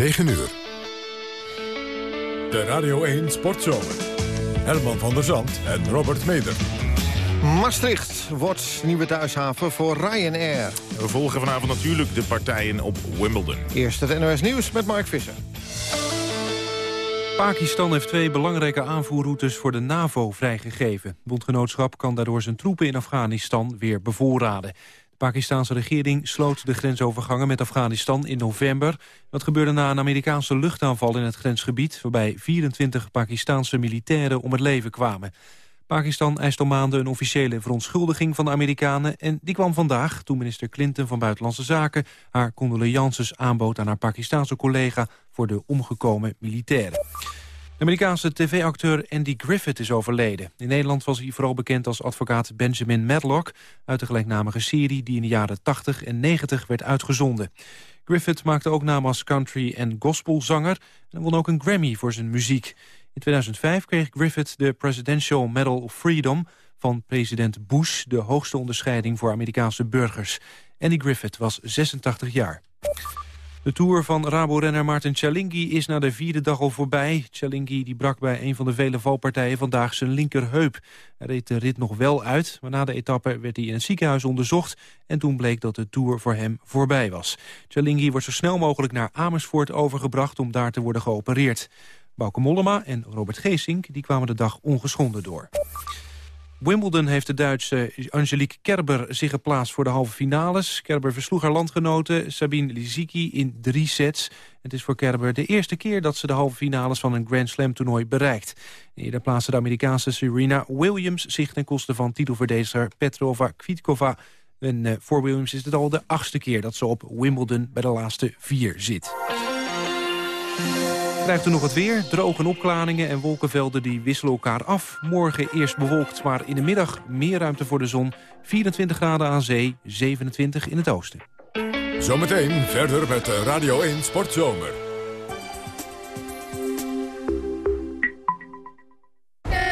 9 uur. De Radio 1 Sportzomer. Herman van der Zand en Robert Meder. Maastricht wordt nieuwe thuishaven voor Ryanair. We volgen vanavond natuurlijk de partijen op Wimbledon. Eerst het NOS Nieuws met Mark Visser. Pakistan heeft twee belangrijke aanvoerroutes voor de NAVO vrijgegeven. Het bondgenootschap kan daardoor zijn troepen in Afghanistan weer bevoorraden. De Pakistanse regering sloot de grensovergangen met Afghanistan in november. Dat gebeurde na een Amerikaanse luchtaanval in het grensgebied... waarbij 24 Pakistanse militairen om het leven kwamen. Pakistan eist al maanden een officiële verontschuldiging van de Amerikanen... en die kwam vandaag toen minister Clinton van Buitenlandse Zaken... haar condolences aanbood aan haar Pakistanse collega... voor de omgekomen militairen. De Amerikaanse tv-acteur Andy Griffith is overleden. In Nederland was hij vooral bekend als advocaat Benjamin Madlock... uit de gelijkname serie die in de jaren 80 en 90 werd uitgezonden. Griffith maakte ook naam als country- en gospelzanger... en won ook een Grammy voor zijn muziek. In 2005 kreeg Griffith de Presidential Medal of Freedom van president Bush... de hoogste onderscheiding voor Amerikaanse burgers. Andy Griffith was 86 jaar. De Tour van Rabo-renner Martin Cialinghi is na de vierde dag al voorbij. Cialinghi die brak bij een van de vele valpartijen vandaag zijn linkerheup. Hij reed de rit nog wel uit, maar na de etappe werd hij in het ziekenhuis onderzocht... en toen bleek dat de Tour voor hem voorbij was. Cialinghi wordt zo snel mogelijk naar Amersfoort overgebracht om daar te worden geopereerd. Bauke Mollema en Robert Geesink die kwamen de dag ongeschonden door. Wimbledon heeft de Duitse Angelique Kerber zich geplaatst voor de halve finales. Kerber versloeg haar landgenote Sabine Lisicki in drie sets. Het is voor Kerber de eerste keer dat ze de halve finales van een Grand Slam toernooi bereikt. Eerder plaatste de Amerikaanse Serena Williams zich ten koste van titelverdediger Petrova Kvitkova. En uh, voor Williams is het al de achtste keer dat ze op Wimbledon bij de laatste vier zit. Krijgt u nog het weer, droge opklaringen en wolkenvelden die wisselen elkaar af. Morgen eerst bewolkt, maar in de middag meer ruimte voor de zon. 24 graden aan zee, 27 in het oosten. Zometeen verder met Radio 1 Sportzomer.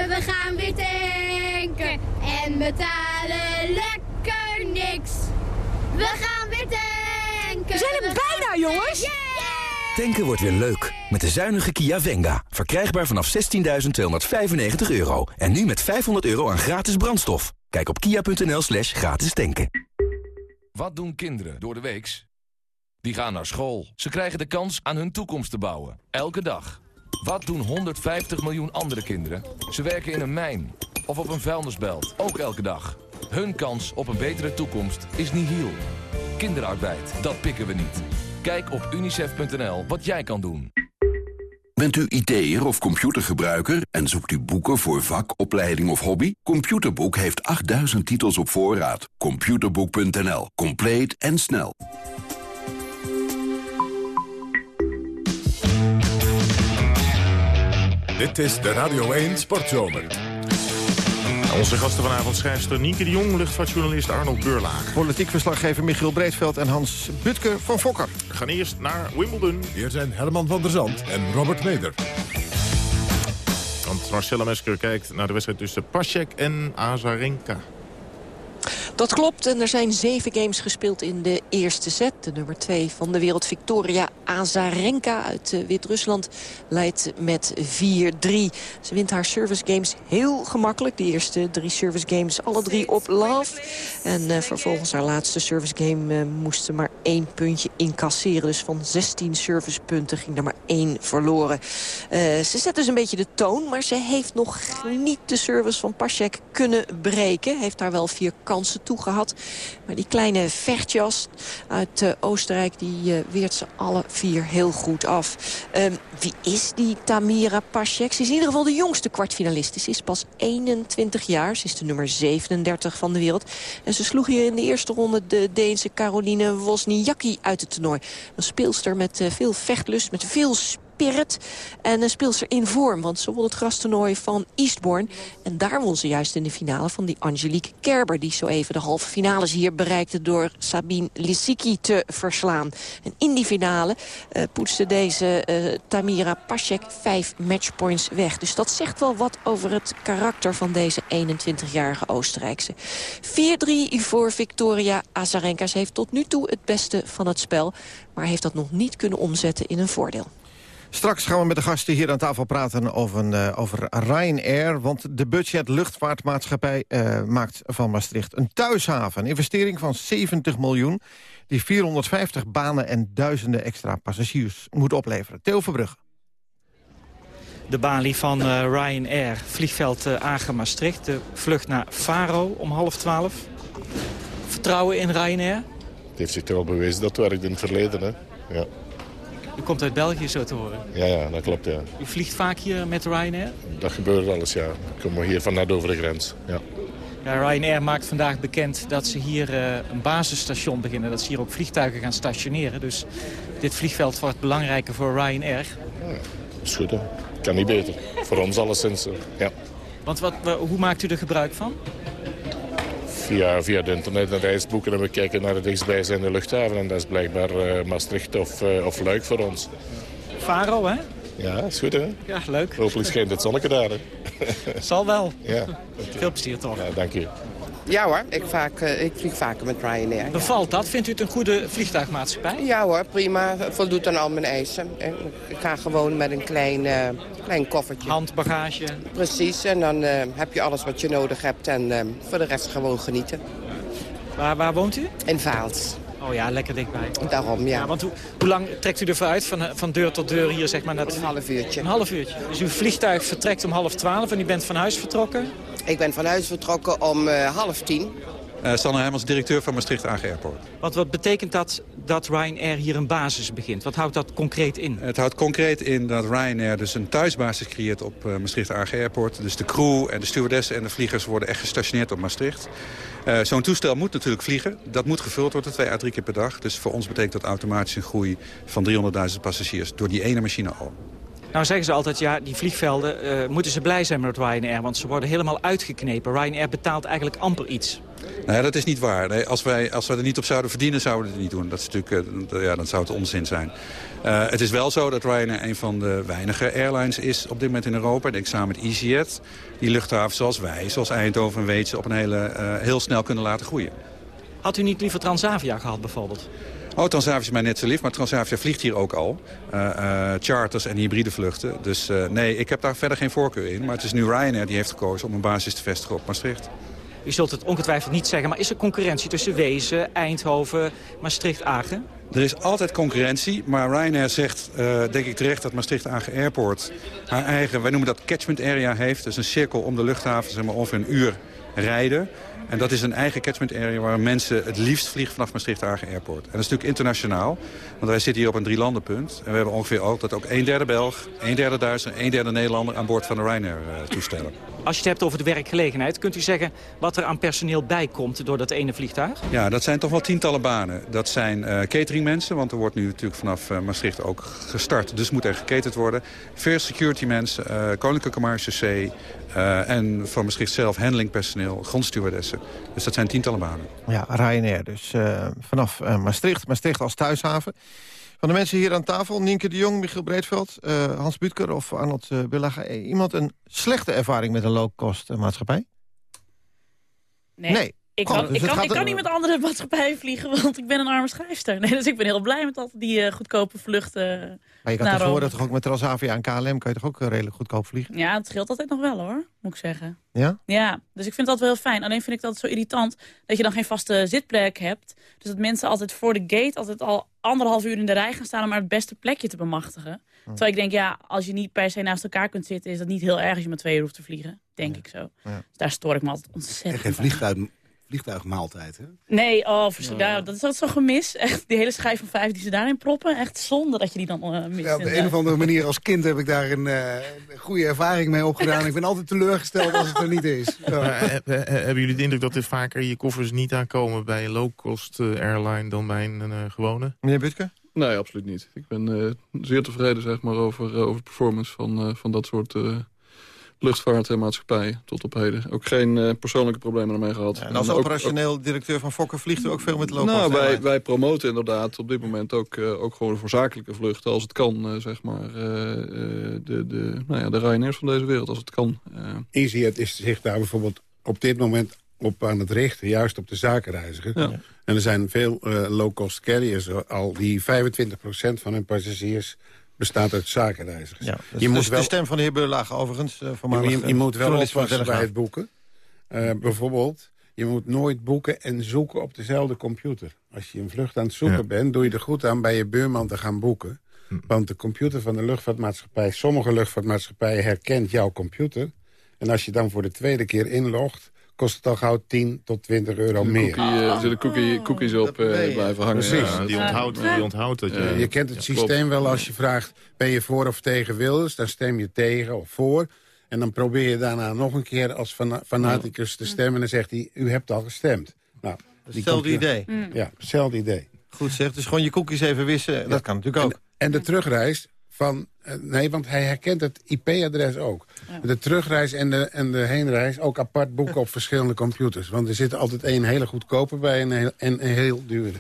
We gaan weer tanken en betalen lekker niks. We gaan weer tanken. We zijn er bijna, jongens. Tanken wordt weer leuk. Met de zuinige Kia Venga. Verkrijgbaar vanaf 16.295 euro. En nu met 500 euro aan gratis brandstof. Kijk op kia.nl slash gratis tanken. Wat doen kinderen door de weeks? Die gaan naar school. Ze krijgen de kans aan hun toekomst te bouwen. Elke dag. Wat doen 150 miljoen andere kinderen? Ze werken in een mijn of op een vuilnisbelt. Ook elke dag. Hun kans op een betere toekomst is nihil. Kinderarbeid, dat pikken we niet. Kijk op unicef.nl wat jij kan doen. Bent u IT'er of computergebruiker en zoekt u boeken voor vak, opleiding of hobby? Computerboek heeft 8000 titels op voorraad. Computerboek.nl. Compleet en snel. Dit is de Radio 1 Sportzomer. Onze gasten vanavond schrijfster Nienke de Jong, luchtvaartjournalist Arnold Beurlaag. Politiek verslaggever Michiel Breedveld en Hans Butke van Fokker. We gaan eerst naar Wimbledon. Hier zijn Herman van der Zand en Robert Meder. Want Marcella Mesker kijkt naar de wedstrijd tussen Pasek en Azarenka. Dat klopt en er zijn zeven games gespeeld in de eerste set. De nummer twee van de wereld Victoria Azarenka uit eh, Wit-Rusland leidt met 4-3. Ze wint haar service games heel gemakkelijk. De eerste drie service games alle drie op love. En uh, vervolgens haar laatste service game uh, moest ze maar één puntje incasseren. Dus van 16 servicepunten ging er maar één verloren. Ze zet dus een beetje de toon, maar ze heeft nog niet de service van Pasek kunnen breken. Heeft daar wel vier kansen toe gehad. Maar die kleine vechtjas uit uh, Oostenrijk, die uh, weert ze alle vier heel goed af. Um, wie is die Tamira Pasek? Ze is in ieder geval de jongste kwartfinalist. Ze is pas 21 jaar. Ze is de nummer 37 van de wereld. En ze sloeg hier in de eerste ronde de Deense Caroline Wozniacki uit het toernooi. Een speelster met uh, veel vechtlust, met veel En een speelster in vorm, want ze won het grastoernooi van Eastbourne. En daar won ze juist in de finale van die Angelique Kerber... die zo even de halve finales hier bereikte door Sabine Lissiki te verslaan. En in die finale uh, poetste deze uh, Tamira Pasek vijf matchpoints weg. Dus dat zegt wel wat over het karakter van deze 21-jarige Oostenrijkse. 4-3 voor Victoria Azarenka. Ze heeft tot nu toe het beste van het spel... maar heeft dat nog niet kunnen omzetten in een voordeel. Straks gaan we met de gasten hier aan tafel praten over, uh, over Ryanair. Want de budget luchtvaartmaatschappij uh, maakt van Maastricht een thuishaven. Een investering van 70 miljoen die 450 banen en duizenden extra passagiers moet opleveren. Theo Verbrugge. De balie van uh, Ryanair, vliegveld uh, Agen Maastricht. De vlucht naar Faro om half twaalf. Vertrouwen in Ryanair? Het heeft zich toch al bewezen dat het werkt in het verleden. Hè? Ja. U komt uit België, zo te horen? Ja, ja, dat klopt, ja. U vliegt vaak hier met Ryanair? Dat gebeurt alles, ja. Ik kom hier van net over de grens, ja. ja Ryanair maakt vandaag bekend dat ze hier uh, een basisstation beginnen. Dat ze hier ook vliegtuigen gaan stationeren. Dus dit vliegveld wordt belangrijker voor Ryanair. Ja, dat is goed, hè. Kan niet beter. voor ons alleszins, ja. Want wat, hoe maakt u er gebruik van? Via, via het internet een reis boeken en we kijken naar de dichtstbijzijnde luchthaven. En dat is blijkbaar uh, Maastricht of, uh, of Luik voor ons. Faro, hè? Ja, is goed, hè? Ja, leuk. Hopelijk schijnt het zonnetje daar, hè? Zal wel. Ja. Veel plezier, toch? Ja, dank u. Ja hoor, ik, vaak, uh, ik vlieg vaker met Ryanair. Bevalt dat? Vindt u het een goede vliegtuigmaatschappij? Ja hoor, prima. Voldoet aan al mijn eisen. Ik ga gewoon met een klein, uh, klein koffertje. Handbagage. Precies, en dan uh, heb je alles wat je nodig hebt en voor de rest gewoon genieten. Waar, waar woont u? In Vaals. Oh ja, lekker dichtbij. Daarom, ja. ja want hoe, hoe lang trekt u ervoor uit van, van deur tot deur hier, zeg maar? Net... Een half uurtje. Een half uurtje. Dus uw vliegtuig vertrekt om half twaalf en u bent van huis vertrokken? Ik ben van huis vertrokken om uh, half tien. Uh, Sanne Hermans, directeur van Maastricht AG Airport. Wat, wat betekent dat dat Ryanair hier een basis begint? Wat houdt dat concreet in? Het houdt concreet in dat Ryanair dus een thuisbasis creëert op uh, Maastricht AG Airport. Dus de crew en de stewardessen en de vliegers worden echt gestationeerd op Maastricht. Uh, Zo'n toestel moet natuurlijk vliegen. Dat moet gevuld worden twee à drie keer per dag. Dus voor ons betekent dat automatisch een groei van 300.000 passagiers door die ene machine al. Nou zeggen ze altijd, ja, die vliegvelden uh, moeten ze blij zijn met Ryanair. Want ze worden helemaal uitgeknepen. Ryanair betaalt eigenlijk amper iets. Nee, dat is niet waar. Nee, als, wij, als we er niet op zouden verdienen, zouden we het niet doen. Dat, is natuurlijk, uh, ja, dan zou het onzin zijn. Uh, het is wel zo dat Ryanair een van de weinige airlines is op dit moment in Europa. Ik denk samen met EasyJet. Die luchthaven zoals wij, zoals Eindhoven en Weetse... op een hele, uh, heel snel kunnen laten groeien. Had u niet liever Transavia gehad bijvoorbeeld? Oh, Transavia is mij net zo lief, maar Transavia vliegt hier ook al. Uh, uh, charters en hybride vluchten. Dus uh, nee, ik heb daar verder geen voorkeur in. Maar het is nu Ryanair die heeft gekozen om een basis te vestigen op Maastricht. U zult het ongetwijfeld niet zeggen, maar is er concurrentie tussen Wezen, Eindhoven, Maastricht, Agen? Er is altijd concurrentie, maar Ryanair zegt, uh, denk ik terecht, dat Maastricht-Agen Airport haar eigen, wij noemen dat catchment area heeft. Dus een cirkel om de luchthaven, zeg maar ongeveer een uur rijden. En dat is een eigen catchment area waar mensen het liefst vliegen vanaf Maastricht-Agen Airport. En dat is natuurlijk internationaal, want wij zitten hier op een drielandenpunt. En we hebben ongeveer ook dat ook een derde Belg, een derde Duitser en een derde Nederlander aan boord van de Ryanair-toestellen. Als je het hebt over de werkgelegenheid, kunt u zeggen wat er aan personeel bijkomt door dat ene vliegtuig? Ja, dat zijn toch wel tientallen banen. Dat zijn uh, cateringmensen, want er wordt nu natuurlijk vanaf uh, Maastricht ook gestart. Dus moet er geketerd worden. First security mensen, uh, Koninklijke Marechaussee, uh, en van Maastricht zelf handlingpersoneel, grondstewardessen. Dus dat zijn tientallen banen. Ja, Ryanair dus uh, vanaf uh, Maastricht. Maastricht als thuishaven. Van de mensen hier aan tafel, Nienke de Jong, Michiel Breedveld, Hans Butker of Arnold uh, Billaga. Iemand een slechte ervaring met een low-cost maatschappij? Nee. nee. Ik kan, God, dus ik kan, ik kan niet met andere maatschappijen vliegen, want ik ben een arme schrijfster. Nee, dus ik ben heel blij met al die uh, goedkope vluchten Maar je kan tegenwoordig toch ook met Transavia en KLM... kan je toch ook uh, redelijk goedkoop vliegen? Ja, het scheelt altijd nog wel hoor, moet ik zeggen. Ja? Ja, dus ik vind dat wel heel fijn. Alleen vind ik dat zo irritant dat je dan geen vaste zitplek hebt. Dus dat mensen altijd voor de gate altijd al anderhalf uur in de rij gaan staan... om maar het beste plekje te bemachtigen. Hm. Terwijl ik denk, ja, als je niet per se naast elkaar kunt zitten... is dat niet heel erg als je maar twee uur hoeft te vliegen. Denk ja. ik zo. Ja. Dus daar stoor ik me altijd ontzettend En geen vliegtuig vliegtuigmaaltijd, hè? Nee, oh, ja. dat is altijd zo gemis. Echt, die hele schijf van vijf die ze daarin proppen. Echt zonde dat je die dan uh, mist. Ja, op de een of andere manier als kind heb ik daar een uh, goede ervaring mee opgedaan. Ik ben altijd teleurgesteld als het er niet is. Ja. Maar, hebben jullie de indruk dat er vaker je koffers niet aankomen bij een low-cost airline dan bij een uh, gewone? Meneer Butke? Nee, absoluut niet. Ik ben eh, zeer tevreden zeg maar, over, uh, over de performance van, uh, van dat soort luchtvaartmaatschappijen tot op heden. Ook geen persoonlijke problemen ermee gehad. en als operationeel directeur van Fokker vliegt u ook veel met lopen? Nou, wij, wij promoten inderdaad op dit moment ook, ook gewoon voor zakelijke vluchten... als het kan, zeg maar, de, de, nou ja, de Ryanairs van deze wereld, als het kan. EasyJet is zich daar bijvoorbeeld op dit moment op aan het richten, juist op de zakenreiziger. En er zijn veel uh, low-cost carriers al die 25% van hun passagiers bestaat uit zakenreizigers. Ja, je moet wel... de stem van de heer Beurlaag overigens. Uh, je, je, je, moet wel oppassen bij het boeken. Uh, bijvoorbeeld, je moet nooit boeken en zoeken op dezelfde computer. Als je een vlucht aan het zoeken bent, doe je er goed aan bij je buurman te gaan boeken. Hm. Want de computer van de luchtvaartmaatschappij, sommige luchtvaartmaatschappijen herkent jouw computer. En als je dan voor de tweede keer inlogt kost het al gauw 10 tot 20 euro meer. Cookie, uh, zullen cookie, cookies op uh, blijven hangen. Precies. Ja, die, onthoudt, die onthoudt dat je... je kent het systeem wel als je vraagt... ben je voor of tegen Wilders? Dan stem je tegen of voor. En dan probeer je daarna nog een keer als fanaticus te stemmen... en dan zegt hij, u hebt al gestemd. Nou, hetzelfde idee. Ja, hetzelfde idee. Goed zeg, dus gewoon je cookies even wissen. Dat kan natuurlijk ook. En, en de terugreis van... Uh, nee, want hij herkent het IP-adres ook. De terugreis en de, en de heenreis ook apart boeken op verschillende computers. Want er zit altijd één hele goedkope bij en een, en een heel dure.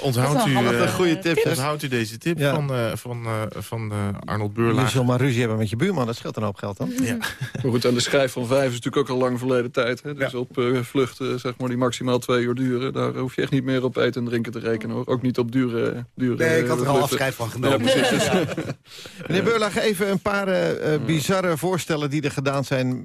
onthoudt, u, uh, goede tip, onthoudt u deze tip ja. van, uh, van, uh, van Arnold Beurlaag? Je zult maar ruzie hebben met je buurman, dat scheelt een hoop geld dan. Ja. maar goed, en de schijf van vijf is natuurlijk ook al lang verleden tijd. Hè? Dus ja. op vluchten zeg maar, die maximaal twee uur duren... daar hoef je echt niet meer op eten en drinken te rekenen. Hoor. Ook niet op dure, dure Nee, ik had er al afscheid van genomen. precies. Meneer Beurlaag, even een paar bizarre voorstellen... die er gedaan zijn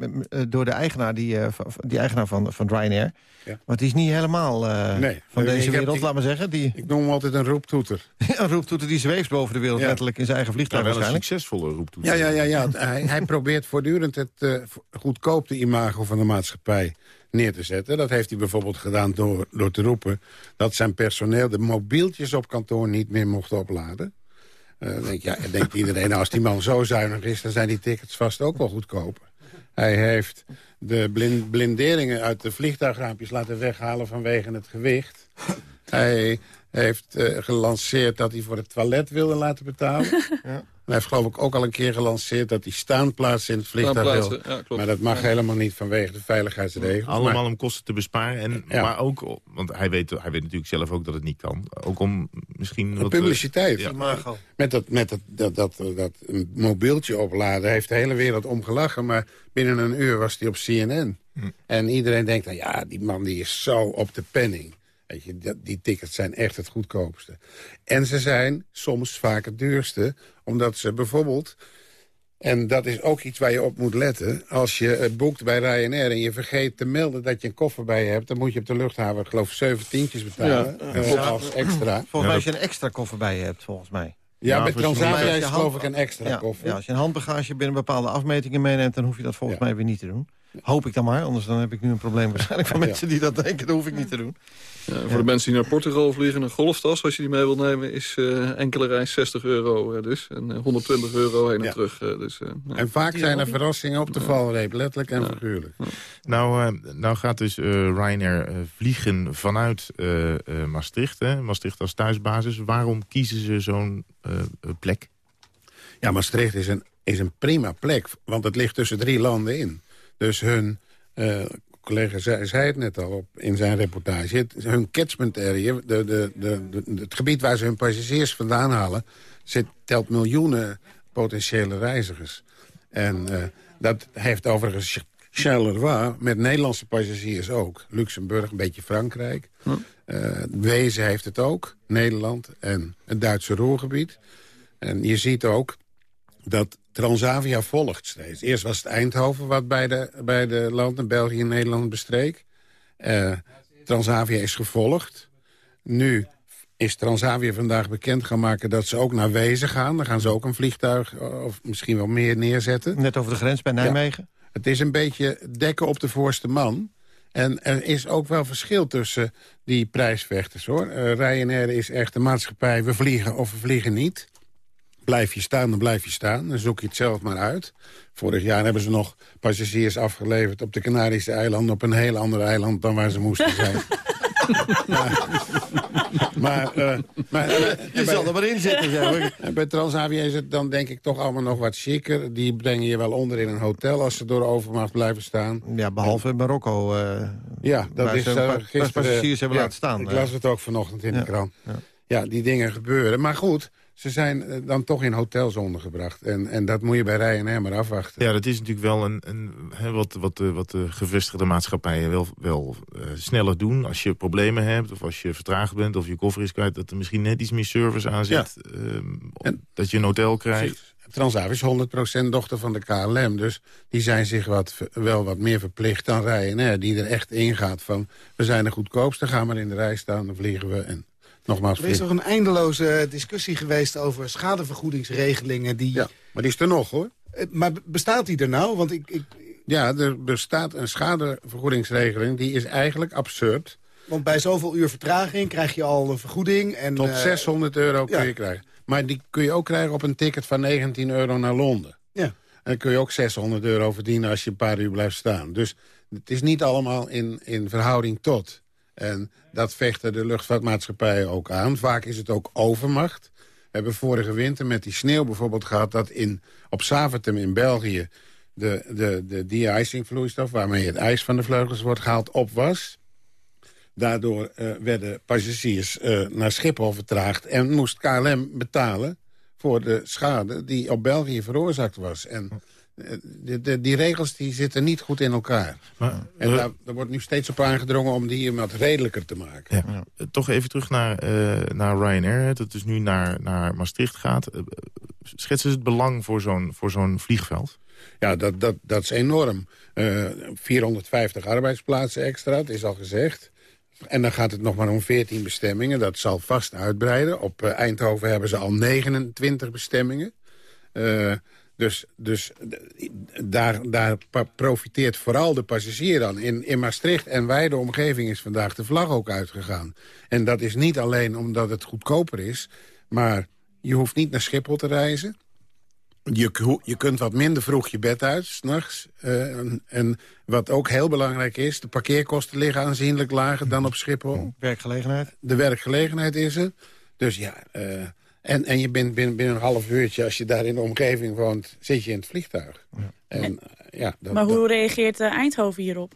door de eigenaar, die, die eigenaar van, van Ryanair. Ja. Want die is niet helemaal nee, van deze wereld, laat maar zeggen. Die... Ik noem hem altijd een roeptoeter. een roeptoeter die zweeft boven de wereld, ja. letterlijk in zijn eigen vliegtuig ja, waarschijnlijk. een succesvolle roeptoeter. Ja, ja, ja, ja. hij, hij probeert voortdurend het uh, goedkoopte imago van de maatschappij neer te zetten. Dat heeft hij bijvoorbeeld gedaan door, door te roepen... dat zijn personeel de mobieltjes op kantoor niet meer mocht opladen. Uh, denk, ja, denkt iedereen, nou, als die man zo zuinig is... dan zijn die tickets vast ook wel goedkoper. Hij heeft de blind, blinderingen uit de vliegtuigraampjes laten weghalen vanwege het gewicht. Hij heeft uh, gelanceerd dat hij voor het toilet wilde laten betalen. Ja. Hij heeft geloof ik ook al een keer gelanceerd dat hij staanplaats in het vliegtuig wil. Ja, maar dat mag ja. helemaal niet vanwege de veiligheidsregels. Allemaal maar, om kosten te besparen. En, Maar ook, want hij weet, hij weet natuurlijk zelf ook dat het niet kan. Ook om misschien... Wat, publiciteit. Met, dat, met dat, dat, dat, dat mobieltje opladen heeft de hele wereld omgelachen. Maar binnen een uur was hij op CNN. Hm. En iedereen denkt, dan, ja, die man die is zo op de penning. Weet je, die tickets zijn echt het goedkoopste. En ze zijn soms vaak het duurste, omdat ze bijvoorbeeld... en dat is ook iets waar je op moet letten... als je het boekt bij Ryanair en je vergeet te melden dat je een koffer bij je hebt... dan moet je op de luchthaven, geloof ik, zeventientjes betalen ja. uh, als extra. Volgens mij als je een extra koffer bij je hebt, volgens mij. Ja, ja bij Transavia is geloof ik een extra ja, koffer. Ja, als je een handbagage binnen bepaalde afmetingen meeneemt... dan hoef je dat volgens mij weer niet te doen. Hoop ik dan maar, anders dan heb ik nu een probleem waarschijnlijk van mensen die dat denken. Dat hoef ik niet te doen. Ja, voor de mensen die naar Portugal vliegen, een golftas, als je die mee wilt nemen, is uh, enkele reis 60 euro uh, dus. En uh, 120 euro heen en ja. terug. dus, en vaak zijn er verrassingen op de valreep, letterlijk en figuurlijk. Nou, nou gaat dus Ryanair vliegen vanuit Maastricht, hè? Maastricht als thuisbasis. Waarom kiezen ze zo'n plek? Ja, Maastricht is een, is een prima plek, want het ligt tussen drie landen in. Dus hun collega zei, zei, het net al op, in zijn reportage. Het, hun catchment area, de, de, de, het gebied waar ze hun passagiers vandaan halen... Zit, telt miljoenen potentiële reizigers. En uh, dat heeft overigens Charleroi met Nederlandse passagiers ook. Luxemburg, een beetje Frankrijk. Hm. Uh, Wezen heeft het ook, Nederland en het Duitse Roergebied. En je ziet ook dat Transavia volgt steeds. Eerst was het Eindhoven wat bij de, bij de landen België en Nederland bestreek. Uh, Transavia is gevolgd. Nu is Transavia vandaag bekend gaan maken dat ze ook naar Wezen gaan. Dan gaan ze ook een vliegtuig of misschien wel meer neerzetten. Net over de grens bij Nijmegen. Ja. Het is een beetje dekken op de voorste man. En er is ook wel verschil tussen die prijsvechters, hoor. Uh, Ryanair is echt de maatschappij, we vliegen of we vliegen niet. Blijf je staan, dan blijf je staan. Dan zoek je het zelf maar uit. Vorig jaar hebben ze nog passagiers afgeleverd op de Canarische eilanden... op een heel ander eiland dan waar ze moesten zijn. maar, uh, maar je zal er maar in zitten. Zeg. bij Transavia is het dan denk ik toch allemaal nog wat chiquer. Die brengen je wel onder in een hotel als ze door overmacht blijven staan. Ja, behalve in Marokko. Uh, ja, dat is uh, gisteren... passagiers hebben laten staan. Ik las het ook vanochtend in de krant. Ja. ja, die dingen gebeuren. Maar goed, ze zijn eh, dan toch in hotels ondergebracht. En, en dat moet je bij Ryanair maar afwachten. Ja, dat is natuurlijk wel een, een wat, wat, de, wat de gevestigde maatschappijen wel, wel uh, sneller doen. Als je problemen hebt of als je vertraagd bent of je koffer is kwijt... dat er misschien net iets meer service aan zit. Ja. Uh, dat je een hotel krijgt. Transavia is 100% dochter van de KLM. Dus die zijn zich wat, wel wat meer verplicht dan Ryanair. Die er echt ingaat van, we zijn de goedkoopste, gaan maar in de rij staan, dan vliegen we. En Nogmaals, er is nog een eindeloze discussie geweest over schadevergoedingsregelingen. Die... Ja, maar die is er nog hoor. Eh, maar bestaat die er nou? Want ik, ik... Ja, er bestaat een schadevergoedingsregeling. Die is eigenlijk absurd. Want bij zoveel uur vertraging krijg je al een vergoeding. En, Tot 600 eh, euro kun je krijgen. Maar die kun je ook krijgen op een ticket van 19 euro naar Londen. Ja. En dan kun je ook 600 euro verdienen als je een paar uur blijft staan. Dus het is niet allemaal in, in verhouding tot. En dat vechten de luchtvaartmaatschappijen ook aan. Vaak is het ook overmacht. We hebben vorige winter met die sneeuw bijvoorbeeld gehad... dat in, op Zaventem in België de, de, de de-icing vloeistof... waarmee het ijs van de vleugels wordt gehaald, op was. Daardoor uh, werden passagiers uh, naar Schiphol vertraagd... en moest KLM betalen voor de schade die op België veroorzaakt was. En de, de, die regels die zitten niet goed in elkaar. Maar, en daar, daar, wordt nu steeds op aangedrongen om die wat redelijker te maken. Ja. Toch even terug naar, uh, naar Ryanair, dat dus nu naar, naar Maastricht gaat. Uh, schetsen ze het belang voor zo'n zo'n vliegveld? Ja, dat, dat, dat is enorm. Uh, 450 arbeidsplaatsen extra, dat is al gezegd. En dan gaat het nog maar om 14 bestemmingen. Dat zal vast uitbreiden. Op Eindhoven hebben ze al 29 bestemmingen. Dus, dus daar, daar profiteert vooral de passagier dan. In, in Maastricht en wijde omgeving is vandaag de vlag ook uitgegaan. En dat is niet alleen omdat het goedkoper is... maar je hoeft niet naar Schiphol te reizen. Je, je kunt wat minder vroeg je bed uit, s'nachts. Uh, en, en, wat ook heel belangrijk is... de parkeerkosten liggen aanzienlijk lager dan op Schiphol. Werkgelegenheid? De werkgelegenheid is er. Dus ja... Uh, en, en je bent binnen, binnen een half uurtje, als je daar in de omgeving woont, zit je in het vliegtuig. Ja. En, ja, dat, maar hoe reageert uh, Eindhoven hierop?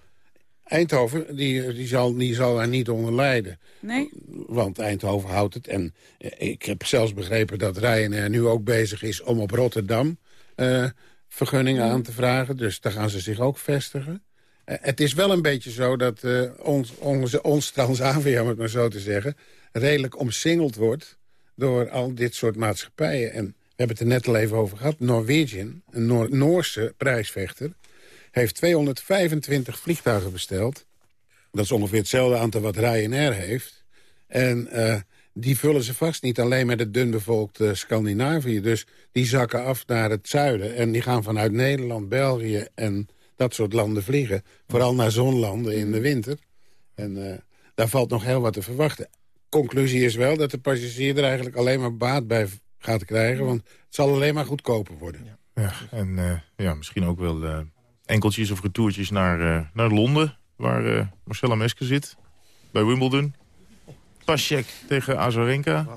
Eindhoven, die, die, zal, die zal daar niet onder lijden. Nee? Want Eindhoven houdt het. En eh, ik heb zelfs begrepen dat Ryanair nu ook bezig is om op Rotterdam uh, vergunningen aan te vragen. Dus daar gaan ze zich ook vestigen. Uh, het is wel een beetje zo dat uh, ons, onze, ons Transavia, om het maar zo te zeggen... redelijk omsingeld wordt door al dit soort maatschappijen. En we hebben het er net al even over gehad. Norwegian, een Noor Noorse prijsvechter... heeft 225 vliegtuigen besteld. Dat is ongeveer hetzelfde aantal wat Ryanair heeft. En uh, die vullen ze vast niet alleen met het dunbevolkte Scandinavië. Dus die zakken af naar het zuiden. En die gaan vanuit Nederland, België en dat soort landen vliegen. Vooral naar zonlanden in de winter. En uh, daar valt nog heel wat te verwachten conclusie is wel dat de passagier er eigenlijk alleen maar baat bij gaat krijgen. Want het zal alleen maar goedkoper worden. Ja, ja en uh, ja, misschien ook wel uh, enkeltjes of retourtjes naar, uh, naar Londen... waar Marcella Meske zit, bij Wimbledon. Paschek tegen Azarenka.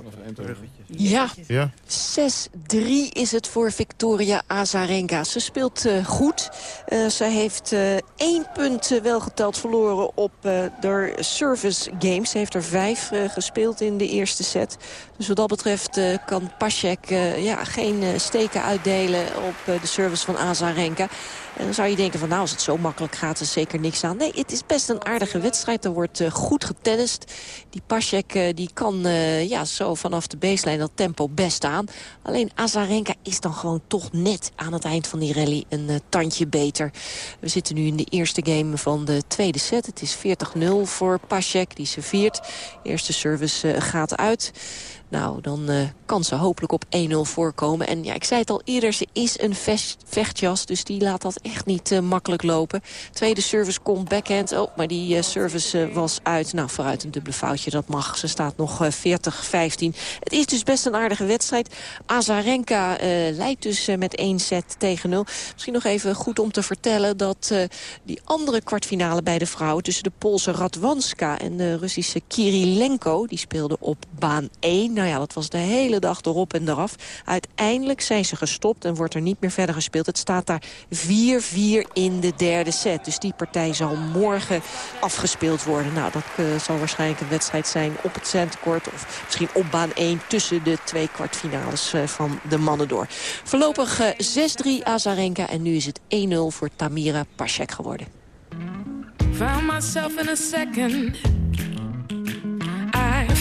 Ja, ja. 6-3 is het voor Victoria Azarenka. Ze speelt uh, goed. Uh, ze heeft uh, één punt wel geteld verloren op de service games. Ze heeft er vijf gespeeld in de eerste set. Dus wat dat betreft kan Paschek ja, geen steken uitdelen op de service van Azarenka. En dan zou je denken van nou als het zo makkelijk gaat is zeker niks aan. Nee, het is best een aardige wedstrijd. Er wordt goed getennist. Die Paschek die kan ja, zo vanaf de baseline dat tempo best aan. Alleen Azarenka is dan gewoon toch net aan het eind van die rally een uh, tandje beter. We zitten nu in de eerste game van de tweede set. Het is 40-0 voor Paschek, die serveert. Eerste service uh, gaat uit. Nou, dan uh, kan ze hopelijk op 1-0 voorkomen. En ja, ik zei het al eerder, ze is een vechtjas. Dus die laat dat echt niet uh, makkelijk lopen. Tweede service komt backhand. Oh, maar die uh, service was uit. Nou, vooruit een dubbele foutje, dat mag. Ze staat nog 40-15. Het is dus best een aardige wedstrijd. Azarenka leidt dus met één set tegen 0. Misschien nog even goed om te vertellen dat die andere kwartfinale bij de vrouwen... tussen de Poolse Radwanska en de Russische Kirilenko... die speelde op baan 1. Nou ja, dat was de hele dag erop en eraf. Uiteindelijk zijn ze gestopt en wordt er niet meer verder gespeeld. Het staat daar 4-4 in de derde set. Dus die partij zal morgen afgespeeld worden. Nou, dat uh, zal waarschijnlijk een wedstrijd zijn op het centkort... of misschien op baan 1 tussen de twee kwartfinales uh, van de mannen door. Voorlopig uh, 6-3 Azarenka en nu is het 1-0 voor Tamira Pasek geworden. Found myself in a second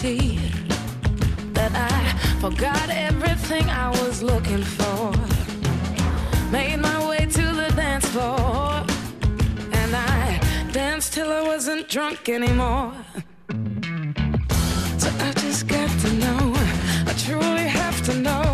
city that I forgot everything I was looking for. Made my way to the dance floor, and I danced till I wasn't drunk anymore. So I just got to know, I truly have to know.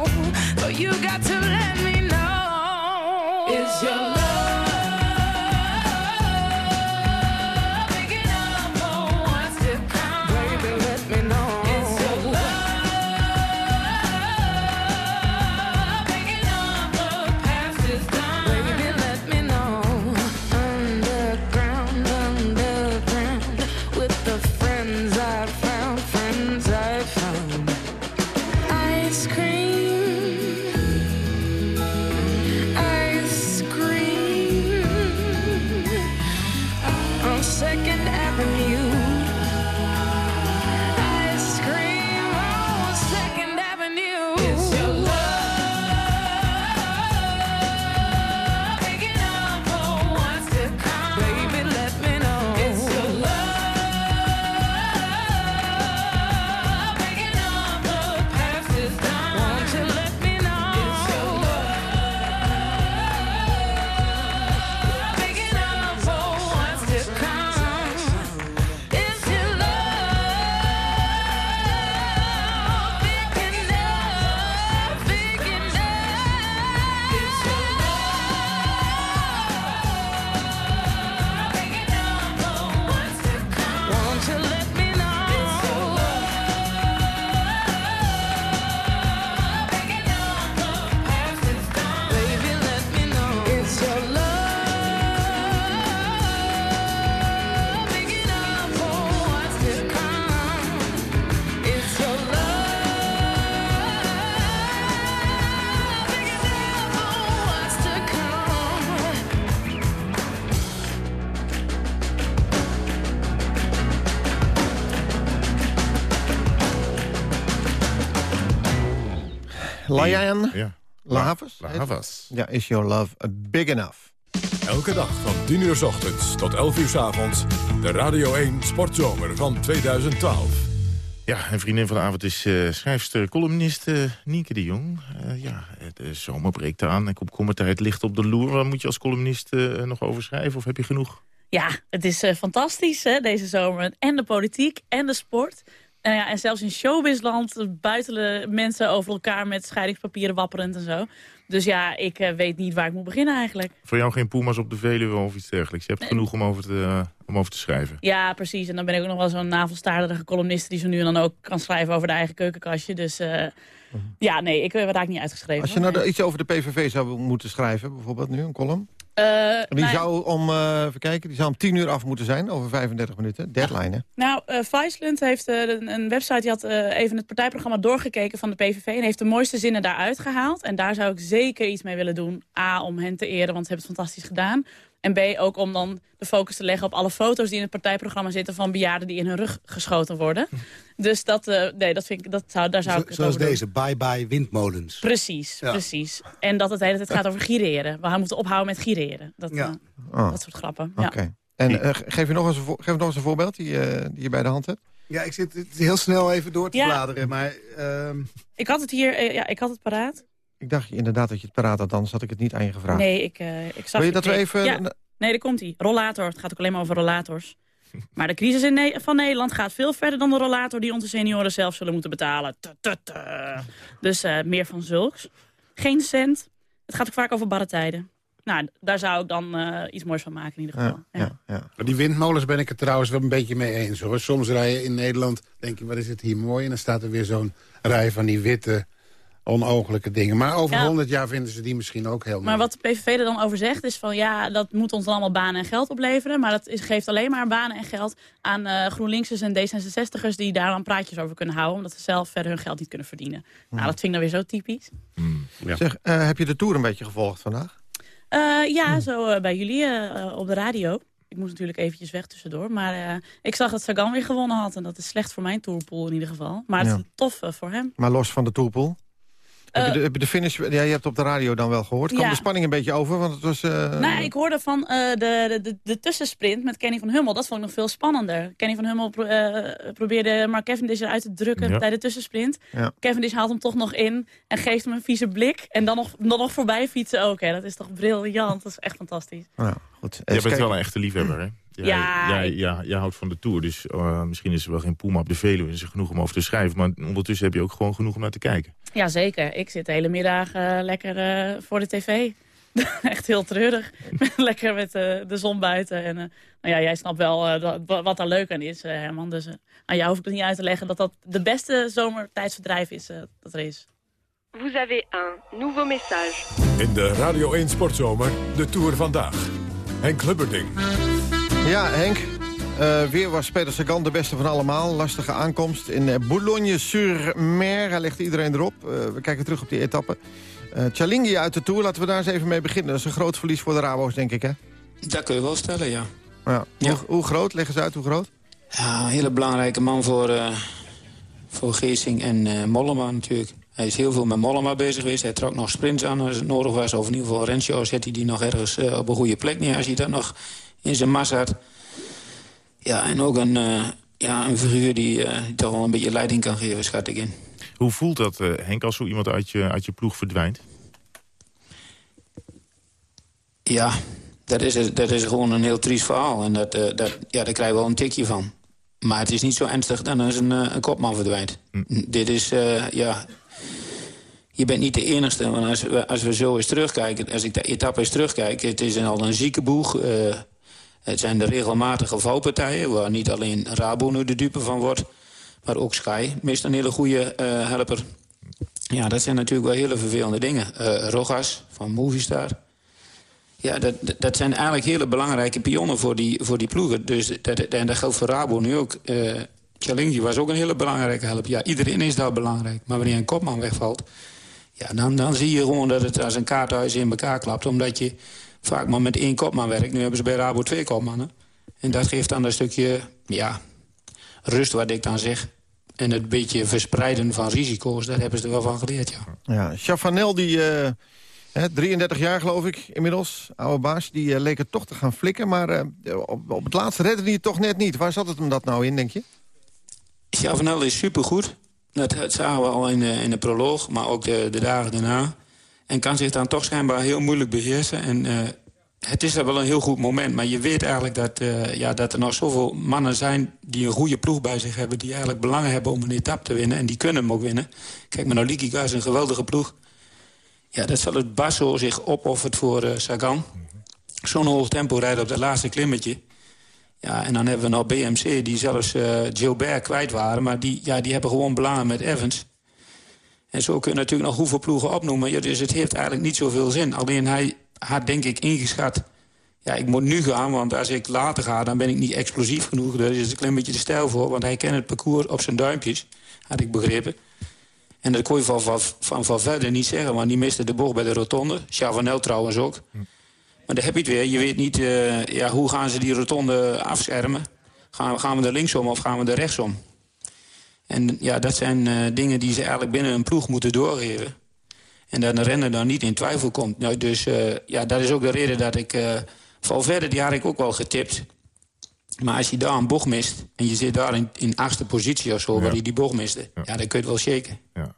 Layan ja. Lahavas. Ja, is your love big enough? Elke dag van 10 uur s ochtends tot 11 uur s avonds. De Radio 1 Sportzomer van 2012. Ja, en vriendin van de avond is uh, schrijfster, columnist uh, Nienke de Jong. Uh, ja, de zomer breekt aan en het licht op de loer. Waar moet je als columnist nog over schrijven of heb je genoeg? Ja, het is fantastisch hè, deze zomer. En de politiek en de sport. Uh, ja, en zelfs in showbizland buitelen mensen over elkaar met scheidingspapieren wapperend en zo. Dus ja, ik uh, weet niet waar ik moet beginnen eigenlijk. Voor jou geen Puma's op de Veluwe of iets dergelijks? Je hebt genoeg om over, te, uh, om over te schrijven. Ja, precies. En dan ben ik ook nog wel zo'n navelstaardige columnist... die zo nu en dan ook kan schrijven over de eigen keukenkastje. Dus ja, nee, ik heb daar niet uitgeschreven. Als je nou iets over de PVV zou moeten schrijven, bijvoorbeeld nu, een column? Uh, die nou, zou om, uh, even kijken, die zou om 10 uur af moeten zijn, over 35 minuten. Deadline, hè? Nou, uh, Viceland heeft een, een, website, die had even het partijprogramma doorgekeken van de PVV... en heeft de mooiste zinnen daaruit gehaald. En daar zou ik zeker iets mee willen doen. A, om hen te eren, want ze hebben het fantastisch gedaan. En B, ook om dan de focus te leggen op alle foto's die in het partijprogramma zitten... van bejaarden die in hun rug geschoten worden. Dus dat, eh, nee, dat vind ik, dat zou, daar zou ik het Zoals deze, bye-bye windmolens. Precies, Ja. precies. En dat het de hele tijd gaat over gireren. We moeten ophouden met gireren. Dat, Ja. eh, Oh. dat soort grappen. Oké. Ja. En eh, geef, je nog eens geef nog eens een voorbeeld die, eh, die je bij de hand hebt. Ja, ik zit heel snel even door te Ja. bladeren, maar... ehm, Ik had het hier, ja, ik had het paraat. Ik dacht inderdaad dat je het paraat had, anders had ik het niet aan je gevraagd. Nee, ik, eh, ik zag... Wil je dat ik- we even- Ja. Nee, daar komt hij. Rollator. Het gaat ook alleen maar over rollators. Maar de crisis in Ne- van Nederland gaat veel verder dan de rollator... die onze senioren zelf zullen moeten betalen. Dus eh, meer van zulks. Geen cent. Het gaat ook vaak over barre tijden. Nou, daar zou ik dan eh, iets moois van maken in ieder geval. Ja, ja. Maar Die windmolens ben ik het trouwens wel een beetje mee eens. hoor. Soms rij je in Nederland, denk je, wat is het hier mooi? En dan staat er weer zo'n rij van die witte, onogelijke dingen. Maar over Ja. 100 jaar vinden ze die misschien ook heel mooi. Maar wat de PVV er dan over zegt is van ja, dat moet ons dan allemaal banen en geld opleveren. Maar dat is, geeft alleen maar banen en geld aan eh GroenLinksers en D66'ers die daar dan praatjes over kunnen houden. Omdat ze zelf verder hun geld niet kunnen verdienen. Nou, dat vind ik dan weer zo typisch. Zeg, eh, heb je de Tour een beetje gevolgd vandaag? Eh, ja, zo eh, bij jullie op de radio. Ik moest natuurlijk eventjes weg tussendoor. Maar eh, ik zag dat Sagan weer gewonnen had. En dat is slecht voor mijn tourpool in ieder geval. Maar het Ja. is tof voor hem. Maar los van de Tourpool? Heb, je de, heb je de finish, ja, je hebt op de radio dan wel gehoord. Kwam Ja. de spanning een beetje over? Want het was, eh, Nou, ik hoorde van eh, de, de, de, de tussensprint met Kenny van Hummel. Dat vond ik nog veel spannender. Kenny van Hummel pro- eh, probeerde Mark Cavendish eruit te drukken Ja. bij de tussensprint. Ja. Cavendish haalt hem toch nog in en geeft hem een vieze blik. En dan nog, dan nog voorbij fietsen ook. Hè. Dat is toch briljant. Dat is echt fantastisch. Nou, goed. Jij bent wel een echte liefhebber, hè? Jij, Ja. Jij, ja, jij houdt van de Tour, dus eh, misschien is er wel geen Puma op de Veluwe. Is er genoeg om over te schrijven, maar ondertussen heb je ook gewoon genoeg om naar te kijken. Ja, zeker. Ik zit de hele middag eh, lekker eh, voor de tv. Echt heel treurig. lekker met eh, de zon buiten. En, eh, nou ja, jij snapt wel eh, wat daar leuk aan is, Herman. Dus aan jou hoef ik het niet uit te leggen dat dat de beste zomertijdsverdrijf is dat er is. Vous avez un nouveau message. In de Radio 1 Sportzomer, de Tour vandaag. Henk Lubberding. Ja, Henk. Eh, weer was Peter Sagan de beste van allemaal. Lastige aankomst in eh, Boulogne-sur-Mer. Hij legde iedereen erop. Eh, we kijken terug op die etappe. Chalingi uit de Tour, laten we daar eens even mee beginnen. Dat is een groot verlies voor de Rabo's, denk ik, hè? Dat kun je wel stellen, ja. Ja. Hoe, hoe groot? Leg eens uit, hoe groot? Ja, een hele belangrijke man voor, voor Geesing en Mollema natuurlijk. Hij is heel veel met Mollema bezig geweest. Hij trok nog sprints aan als het nodig was. Of in ieder geval Renshaw zet hij die nog ergens op een goede plek neer... als hij dat nog in zijn mas had. Ja, en ook een, eh, ja, een figuur die, eh, die toch wel een beetje leiding kan geven, schat ik in. Hoe voelt dat, eh, Henk, als zo iemand uit je, uit je ploeg verdwijnt? Ja, dat is, dat is gewoon een heel triest verhaal. En dat, dat, ja, daar krijg je wel een tikje van. Maar het is niet zo ernstig dan als een, een kopman verdwijnt. Dit is, ja... Je bent niet de enigste, want als we, als we zo eens terugkijken... als ik de etappe eens terugkijk, het is een, al een zieke boeg. Het zijn de regelmatige valpartijen... waar niet alleen Rabo nu de dupe van wordt... maar ook Sky mist een hele goede eh, helper. Ja, dat zijn natuurlijk wel hele vervelende dingen. Eh Rogas van Movistar... Ja, dat, dat- zijn eigenlijk hele belangrijke pionnen voor die, voor die ploegen. Dus dat, en dat geldt voor Rabo nu ook. Chalingi was ook een hele belangrijke help. Ja, iedereen is daar belangrijk. Maar wanneer een kopman wegvalt... Ja, dan, dan zie je gewoon dat het als een kaarthuis in elkaar klapt. Omdat je vaak maar met één kopman werkt. Nu hebben ze bij Rabo twee kopmannen. En dat geeft dan een stukje ja, rust, wat ik dan zeg. En het beetje verspreiden van risico's, daar hebben ze er wel van geleerd, ja. Ja, Chavanel, die eh, hè, 33 jaar geloof ik inmiddels, oude baas... die eh, leek het toch te gaan flikken, maar eh, op, op het laatste redde hij het toch net niet. Waar zat het hem dat nou in, denk je? Chavanel is supergoed. Dat, dat zagen we al in de, in de proloog, maar ook de, de dagen daarna. En kan zich dan toch schijnbaar heel moeilijk beheersen. En eh, het is wel een heel goed moment. Maar je weet eigenlijk dat, eh, ja, dat er nog zoveel mannen zijn... die een goede ploeg bij zich hebben... die eigenlijk belangen hebben om een etappe te winnen. En die kunnen hem ook winnen. Kijk, Manoliki is een geweldige ploeg. Ja, dat zal het Basso zich opoffert voor eh, Sagan. Zo'n hoog tempo rijden op dat laatste klimmetje. Ja, en dan hebben we nog BMC, die zelfs eh, Gilbert kwijt waren. Maar die, ja, die hebben gewoon belangen met Evans. En zo kun je natuurlijk nog hoeveel ploegen opnoemen. Ja, dus het heeft eigenlijk niet zoveel zin. Alleen hij had denk ik ingeschat... Ja, ik moet nu gaan, want als ik later ga... dan ben ik niet explosief genoeg. Daar is een klein beetje de stijl voor. Want hij kent het parcours op zijn duimpjes, had ik begrepen. En dat kon je van, van, van, van verder niet zeggen, want die miste de bocht bij de rotonde. Chavanel trouwens ook. Maar daar heb je het weer. Je weet niet, eh, ja, hoe gaan ze die rotonde afschermen? Gaan, gaan we er linksom of gaan we er rechtsom? En ja, dat zijn eh, dingen die ze eigenlijk binnen een ploeg moeten doorgeven. En dat een renner dan niet in twijfel komt. Nou, dus eh, ja, dat is ook de reden dat ik... eh Valverde, die had ik ook wel getipt. Maar als je daar een bocht mist... en je zit daar in, in achtste positie of zo... waar hij die bocht miste... Ja. dan kun je het wel shaken. Ja.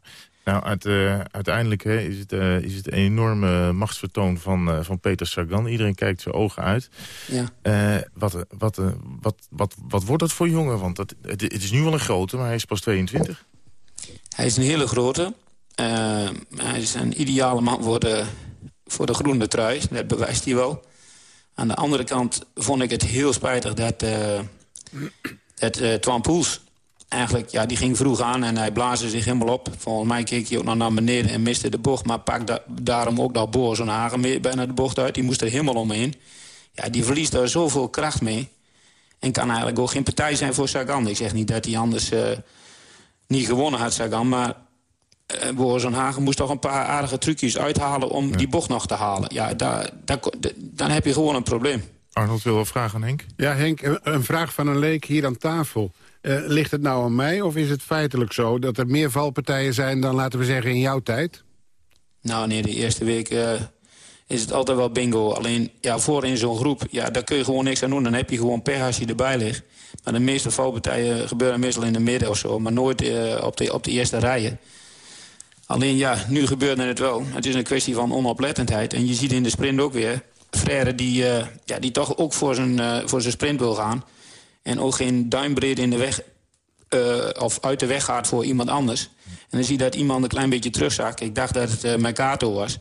Nou, uit, eh, uiteindelijk hè, is, het, eh, is het een enorme machtsvertoon van, eh, van Peter Sagan. Iedereen kijkt zijn ogen uit. Ja. Wat, wat, wat, wat, wat wordt dat voor jongen? Want dat, het, het is nu wel een grote, maar hij is pas 22. Hij is een hele grote. Hij is een ideale man voor de, voor de groene trui. Dat bewijst hij wel. Aan de andere kant vond ik het heel spijtig dat, dat Twan Poels... eigenlijk, ja, die ging vroeg aan en hij blaasde zich helemaal op. Volgens mij keek hij ook nog naar beneden en miste de bocht. Maar pak da daarom ook dat Boor zo'n hagen mee- bijna de bocht uit. Die moest er helemaal omheen. Ja, die verliest daar zoveel kracht mee. En kan eigenlijk ook geen partij zijn voor Sagan. Ik zeg niet dat hij anders... eh, niet gewonnen had Sagan, maar uh, Boris en Hagen moest toch een paar aardige trucjes uithalen om die bocht nog te halen. Ja, daar, daar, dan heb je gewoon een probleem. Arnold wil wel vragen aan Henk. Ja, Henk, een vraag van een leek hier aan tafel. Eh, ligt het nou aan mij of is het feitelijk zo... dat er meer valpartijen zijn dan, laten we zeggen, in jouw tijd? Nou nee, de eerste week eh, is het altijd wel bingo. Alleen ja, voor in zo'n groep, ja, daar kun je gewoon niks aan doen. Dan heb je gewoon pech als je erbij ligt. Maar de meeste valpartijen gebeuren meestal in de midden of zo. Maar nooit eh, op, de, op de eerste rijen. Alleen ja, nu gebeurde het wel. Het is een kwestie van onoplettendheid. En je ziet in de sprint ook weer... Frère die, ja, die toch ook voor zijn, voor zijn sprint wil gaan. En ook geen duimbreed in de weg... eh, of uit de weg gaat voor iemand anders. En dan zie je dat iemand een klein beetje terugzakt. Ik dacht dat het eh Mercato was.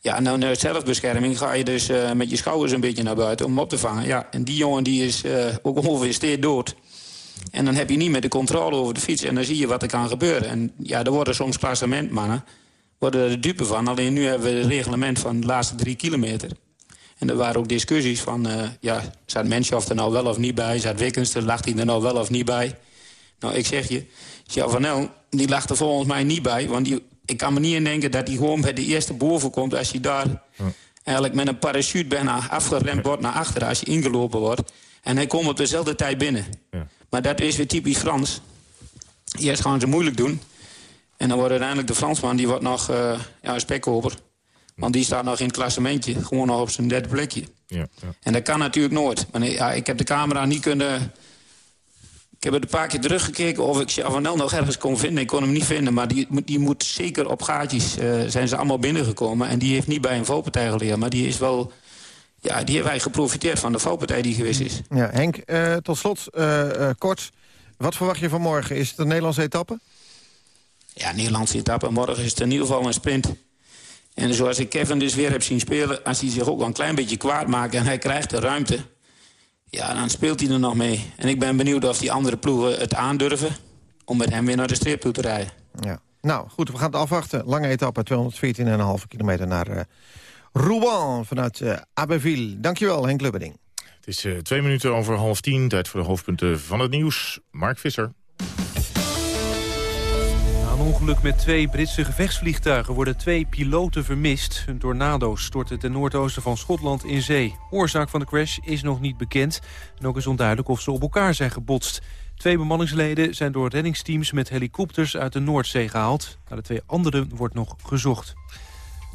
Ja, en dan zelfbescherming ga je dus eh, met je schouders een beetje naar buiten om op te vangen. Ja, en die jongen die is ook ongeveer dood. En dan heb je niet meer de controle over de fiets. En dan zie je wat er kan gebeuren. En ja, er worden soms klassementmannen worden er de dupe van. Alleen nu hebben we het reglement van de laatste drie kilometer. En er waren ook discussies van... eh, ja, zat Menshoff er nou wel of niet bij? Zat Wickens er, lag hij er nou wel of niet bij? Nou, ik zeg je, Jean van El, die lag er volgens mij niet bij. Want die, ik kan me niet indenken dat hij gewoon bij de eerste boven komt... als hij daar eigenlijk met een parachute bijna afgeremd wordt naar achteren... als je ingelopen wordt. En hij komt op dezelfde tijd binnen. Maar dat is weer typisch Frans. Eerst gaan ze moeilijk doen. En dan wordt uiteindelijk de Fransman, die wordt nog eh, ja, een spekkoper. Want die staat nog in het klassementje. Gewoon nog op zijn derde plekje. Ja, ja. En dat kan natuurlijk nooit. Maar nee, ja, ik heb de camera niet kunnen... Ik heb het een paar keer teruggekeken of ik Chavanel nog ergens kon vinden. Ik kon hem niet vinden, maar die, moet- die moet zeker op gaatjes... eh, zijn ze allemaal binnengekomen. En die heeft niet bij een valpartij geleerd. Maar die is wel... Ja, die hebben wij geprofiteerd van de valpartij die geweest is. Ja, Henk, eh, tot slot, eh, eh, kort. Wat verwacht je van morgen? Is het een Nederlandse etappe? Ja, Nederlandse etappe. Morgen is het in ieder geval een sprint. En zoals ik Kevin dus weer heb zien spelen... als hij zich ook wel een klein beetje kwaad maakt en hij krijgt de ruimte... ja, dan speelt hij er nog mee. En ik ben benieuwd of die andere ploegen het aandurven... om met hem weer naar de streep toe te rijden. Ja. Nou, goed, we gaan het afwachten. Lange etappe, 214,5 kilometer naar eh, Rouen vanuit eh Abbeville. Dankjewel, Henk Lubberding. Het is eh, twee minuten over half tien. Tijd voor de hoofdpunten van het nieuws. Mark Visser. Ongeluk met twee Britse gevechtsvliegtuigen worden twee piloten vermist. Een tornado stortte ten noordoosten van Schotland in zee. Oorzaak van de crash is nog niet bekend. En ook is onduidelijk of ze op elkaar zijn gebotst. Twee bemanningsleden zijn door reddingsteams met helikopters uit de Noordzee gehaald. Naar de twee anderen wordt nog gezocht.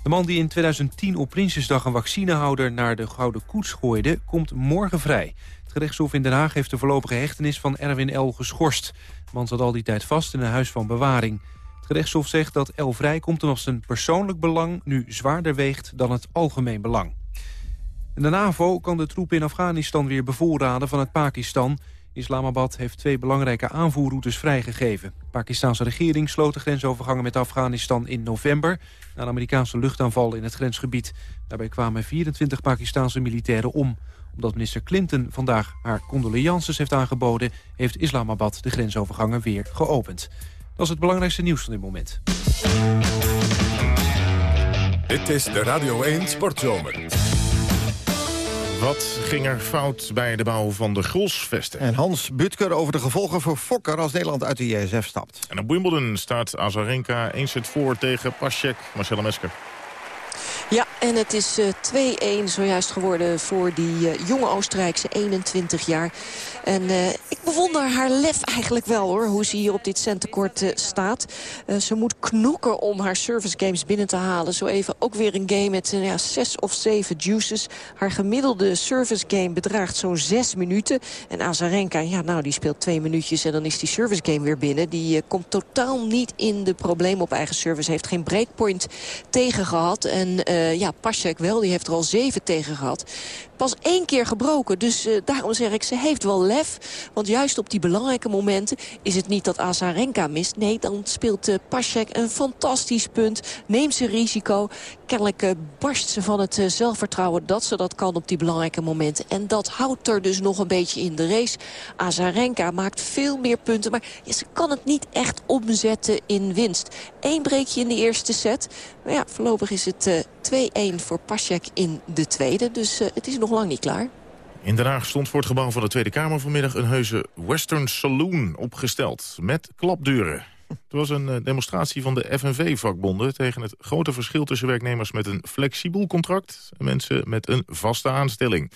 De man die in 2010 op Prinsjesdag een vaccinehouder naar de Gouden Koets gooide, komt morgen vrij. Het gerechtshof in Den Haag heeft de voorlopige hechtenis van Erwin L. geschorst. De man zat al die tijd vast in een huis van bewaring. Het gerechtshof zegt dat L. vrijkomt omdat zijn persoonlijk belang nu zwaarder weegt dan het algemeen belang. En de NAVO kan de troepen in Afghanistan weer bevoorraden vanuit Pakistan. Islamabad heeft twee belangrijke aanvoerroutes vrijgegeven. De Pakistanse regering sloot de grensovergangen met Afghanistan in november... na een Amerikaanse luchtaanval in het grensgebied. Daarbij kwamen 24 Pakistanse militairen om. Omdat minister Clinton vandaag haar condolences heeft aangeboden... heeft Islamabad de grensovergangen weer geopend. Dat is het belangrijkste nieuws van dit moment. Dit is de Radio 1 Sportzomer. Wat ging er fout bij de bouw van de Grolsvesten? En Hans Butker over de gevolgen voor Fokker als Nederland uit de JSF stapt. En op Wimbledon staat Azarenka 1 set voor tegen Pasek. Marcella Mesker. Ja, En het is uh, 2-1 zojuist geworden voor die uh, jonge Oostenrijkse 21 jaar. En uh, ik bewonder haar lef eigenlijk wel hoor, hoe ze hier op dit centenkort staat. Ze moet knokken om haar service games binnen te halen. Zo even ook weer een game met ja, zes of zeven juices. Haar gemiddelde service game bedraagt zo'n zes minuten. En Azarenka, ja nou die speelt twee minuutjes en dan is die service game weer binnen. Die komt totaal niet in de problemen op eigen service. Heeft geen breakpoint tegen gehad. En ja, Pasek wel, die heeft er al zeven tegen gehad pas één keer gebroken. Dus uh, daarom zeg ik, ze heeft wel lef. Want juist op die belangrijke momenten is het niet dat Azarenka mist. Nee, dan speelt uh, Pasek een fantastisch punt. Neemt ze risico. Kennelijk barst ze van het zelfvertrouwen dat ze dat kan op die belangrijke momenten. En dat houdt er dus nog een beetje in de race. Azarenka maakt veel meer punten. Maar ze kan het niet echt omzetten in winst. Eén breekje in de eerste set. Maar ja, voorlopig is het 2-1 voor Pasek in de tweede. Dus het is nog lang niet klaar. In Den Haag stond voor het gebouw van de Tweede Kamer vanmiddag een heuse Western Saloon opgesteld met klapdeuren. Het was een eh, demonstratie van de FNV-vakbonden tegen het grote verschil tussen werknemers met een flexibel contract en mensen met een vaste aanstelling.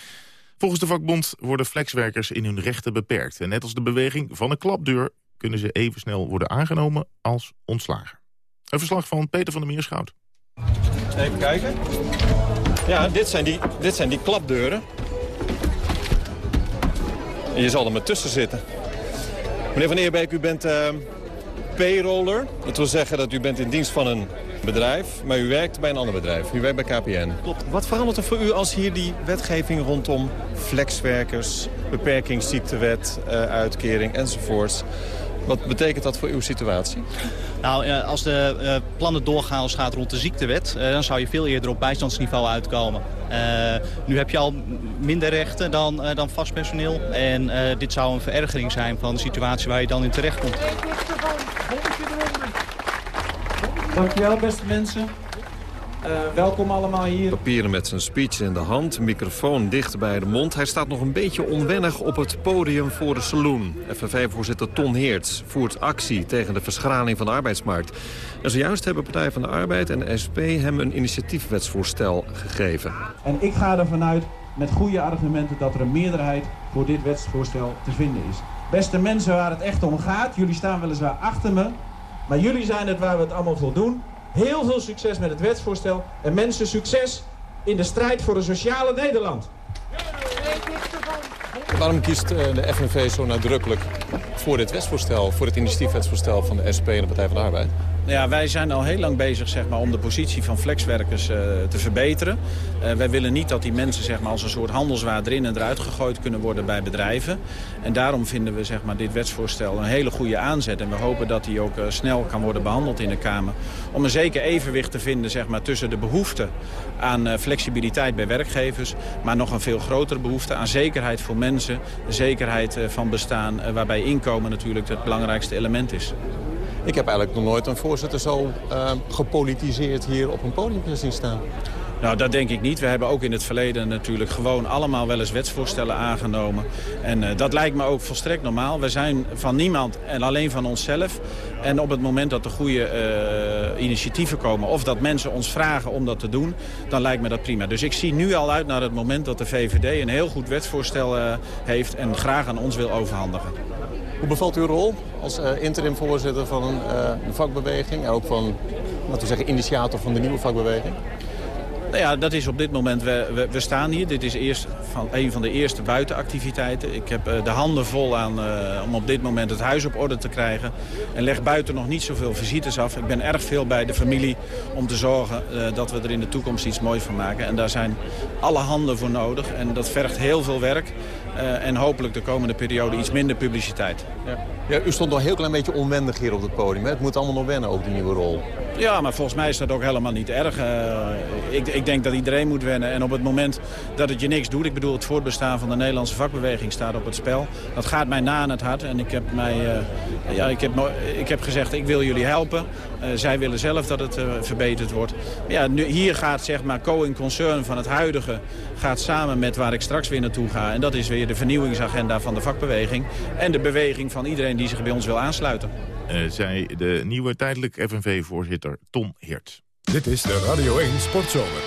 Volgens de vakbond worden flexwerkers in hun rechten beperkt. En net als de beweging van een klapdeur kunnen ze even snel worden aangenomen als ontslagen. Een verslag van Peter van der Meerschout. Even kijken. Ja, dit zijn die, dit zijn die klapdeuren. En je zal er maar tussen zitten. Meneer Van Eerbeek, u bent uh, payroller. Dat wil zeggen dat u bent in dienst van een bedrijf, maar u werkt bij een ander bedrijf. U werkt bij KPN. Klopt. Wat verandert er voor u als hier die wetgeving rondom flexwerkers, beperkingsziektewet, uh, uitkering enzovoorts... Wat betekent dat voor uw situatie? Nou, als de uh, plannen doorgaan als het gaat rond de ziektewet... Uh, dan zou je veel eerder op bijstandsniveau uitkomen. Uh, nu heb je al minder rechten dan, dan vast personeel. En dit zou een verergering zijn van de situatie waar je dan in terecht komt. Dankjewel, beste mensen. Uh, welkom allemaal hier. Papieren met zijn speech in de hand, microfoon dicht bij de mond. Hij staat nog een beetje onwennig op het podium voor de saloon. FNV-voorzitter Ton Heerts voert actie tegen de verschraling van de arbeidsmarkt. En zojuist hebben Partij van de Arbeid en SP hem een initiatiefwetsvoorstel gegeven. En ik ga ervan uit, met goede argumenten, dat er een meerderheid voor dit wetsvoorstel te vinden is. Beste mensen waar het echt om gaat, jullie staan weliswaar achter me... maar jullie zijn het waar we het allemaal voor doen... Heel veel succes met het wetsvoorstel. En mensen, succes in de strijd voor een sociale Nederland. Waarom kiest eh, de FNV zo nadrukkelijk voor dit wetsvoorstel... voor het initiatiefwetsvoorstel van de SP en de Partij van de Arbeid? Nou ja, wij zijn al heel lang bezig zeg maar, om de positie van flexwerkers uh, te verbeteren. Uh, wij willen niet dat die mensen zeg maar, als een soort handelswaar erin en eruit gegooid kunnen worden bij bedrijven. En daarom vinden we zeg maar, dit wetsvoorstel een hele goede aanzet. En we hopen dat die ook snel kan worden behandeld in de Kamer. Om een zeker evenwicht te vinden zeg maar, tussen de behoefte aan flexibiliteit bij werkgevers... maar nog een veel grotere behoefte aan zekerheid voor mensen. Zekerheid van bestaan, waarbij inkomen natuurlijk het belangrijkste element is. Ik heb eigenlijk nog nooit een voorzitter zo uh, gepolitiseerd hier op een podium gezien staan. Nou, dat denk ik niet. We hebben ook in het verleden natuurlijk gewoon allemaal wel eens wetsvoorstellen aangenomen. En uh, dat lijkt me ook volstrekt normaal. We zijn van niemand en alleen van onszelf. En op het moment dat er goede uh, initiatieven komen... of dat mensen ons vragen om dat te doen, dan lijkt me dat prima. Dus ik zie nu al uit naar het moment dat de VVD een heel goed wetsvoorstel uh, heeft... en graag aan ons wil overhandigen. Hoe bevalt uw rol als uh, interim-voorzitter van een vakbeweging... en ook van, laten we zeggen, initiator van de nieuwe vakbeweging? Nou ja, dat is op dit moment, we, we, staan hier. Dit is eerst van, een van de eerste buitenactiviteiten. Ik heb uh, de handen vol aan uh, om op dit moment het huis op orde te krijgen. En leg buiten nog niet zoveel visites af. Ik ben erg veel bij de familie om te zorgen uh, dat we er in de toekomst iets moois van maken. En daar zijn alle handen voor nodig. En dat vergt heel veel werk. en hopelijk de komende periode iets minder publiciteit. Ja. Ja, u stond nog een heel klein beetje onwendig hier op het podium. Hè? Het moet allemaal nog wennen, ook die nieuwe rol. Ja, maar volgens mij is dat ook helemaal niet erg. ik, ik denk dat iedereen moet wennen. En op het moment dat het je niks doet... ik bedoel, het voortbestaan van de Nederlandse vakbeweging staat op het spel. Dat gaat mij na aan het hart. En ik heb, mij, uh, ja, ik heb, ik heb gezegd, ik wil jullie helpen. Uh, zij willen zelf dat het verbeterd wordt. Ja, nu, hier gaat zeg maar co concern van het huidige... gaat samen met waar ik straks weer naartoe ga. En dat is weer de vernieuwingsagenda van de vakbeweging. En de beweging van iedereen die zich bij ons wil aansluiten. Uh, zei de nieuwe tijdelijk FNV-voorzitter Tom Heert. Dit is de Radio 1 Sportzomer.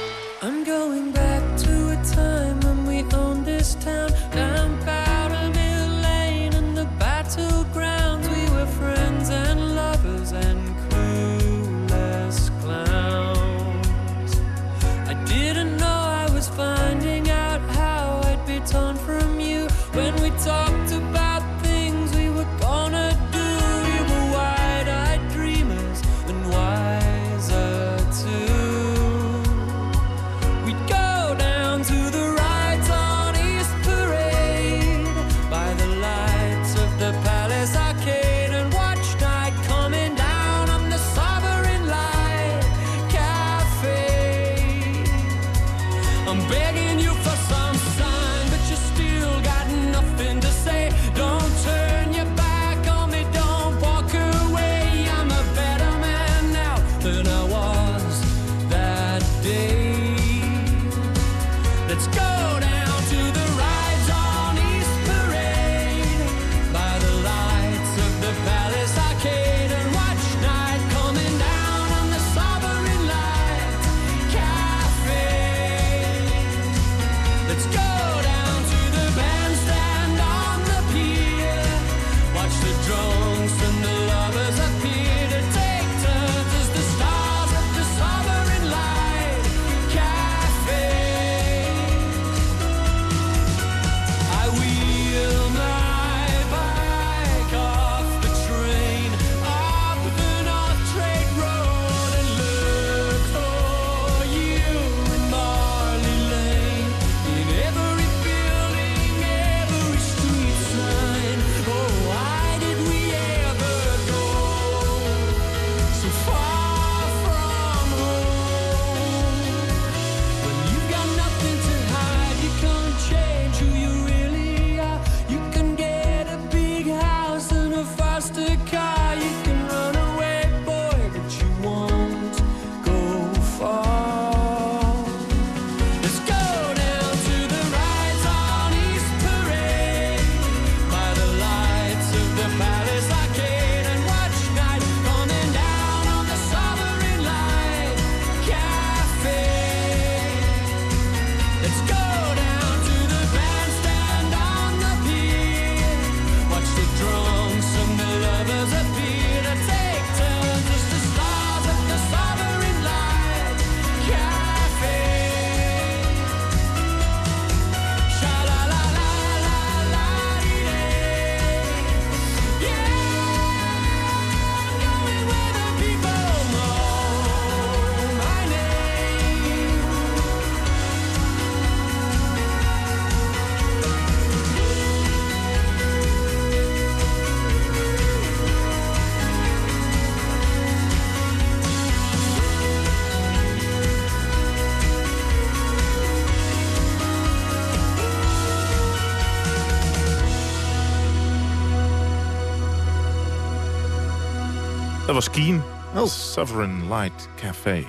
Dat was Keen. Oh. Sovereign Light Café.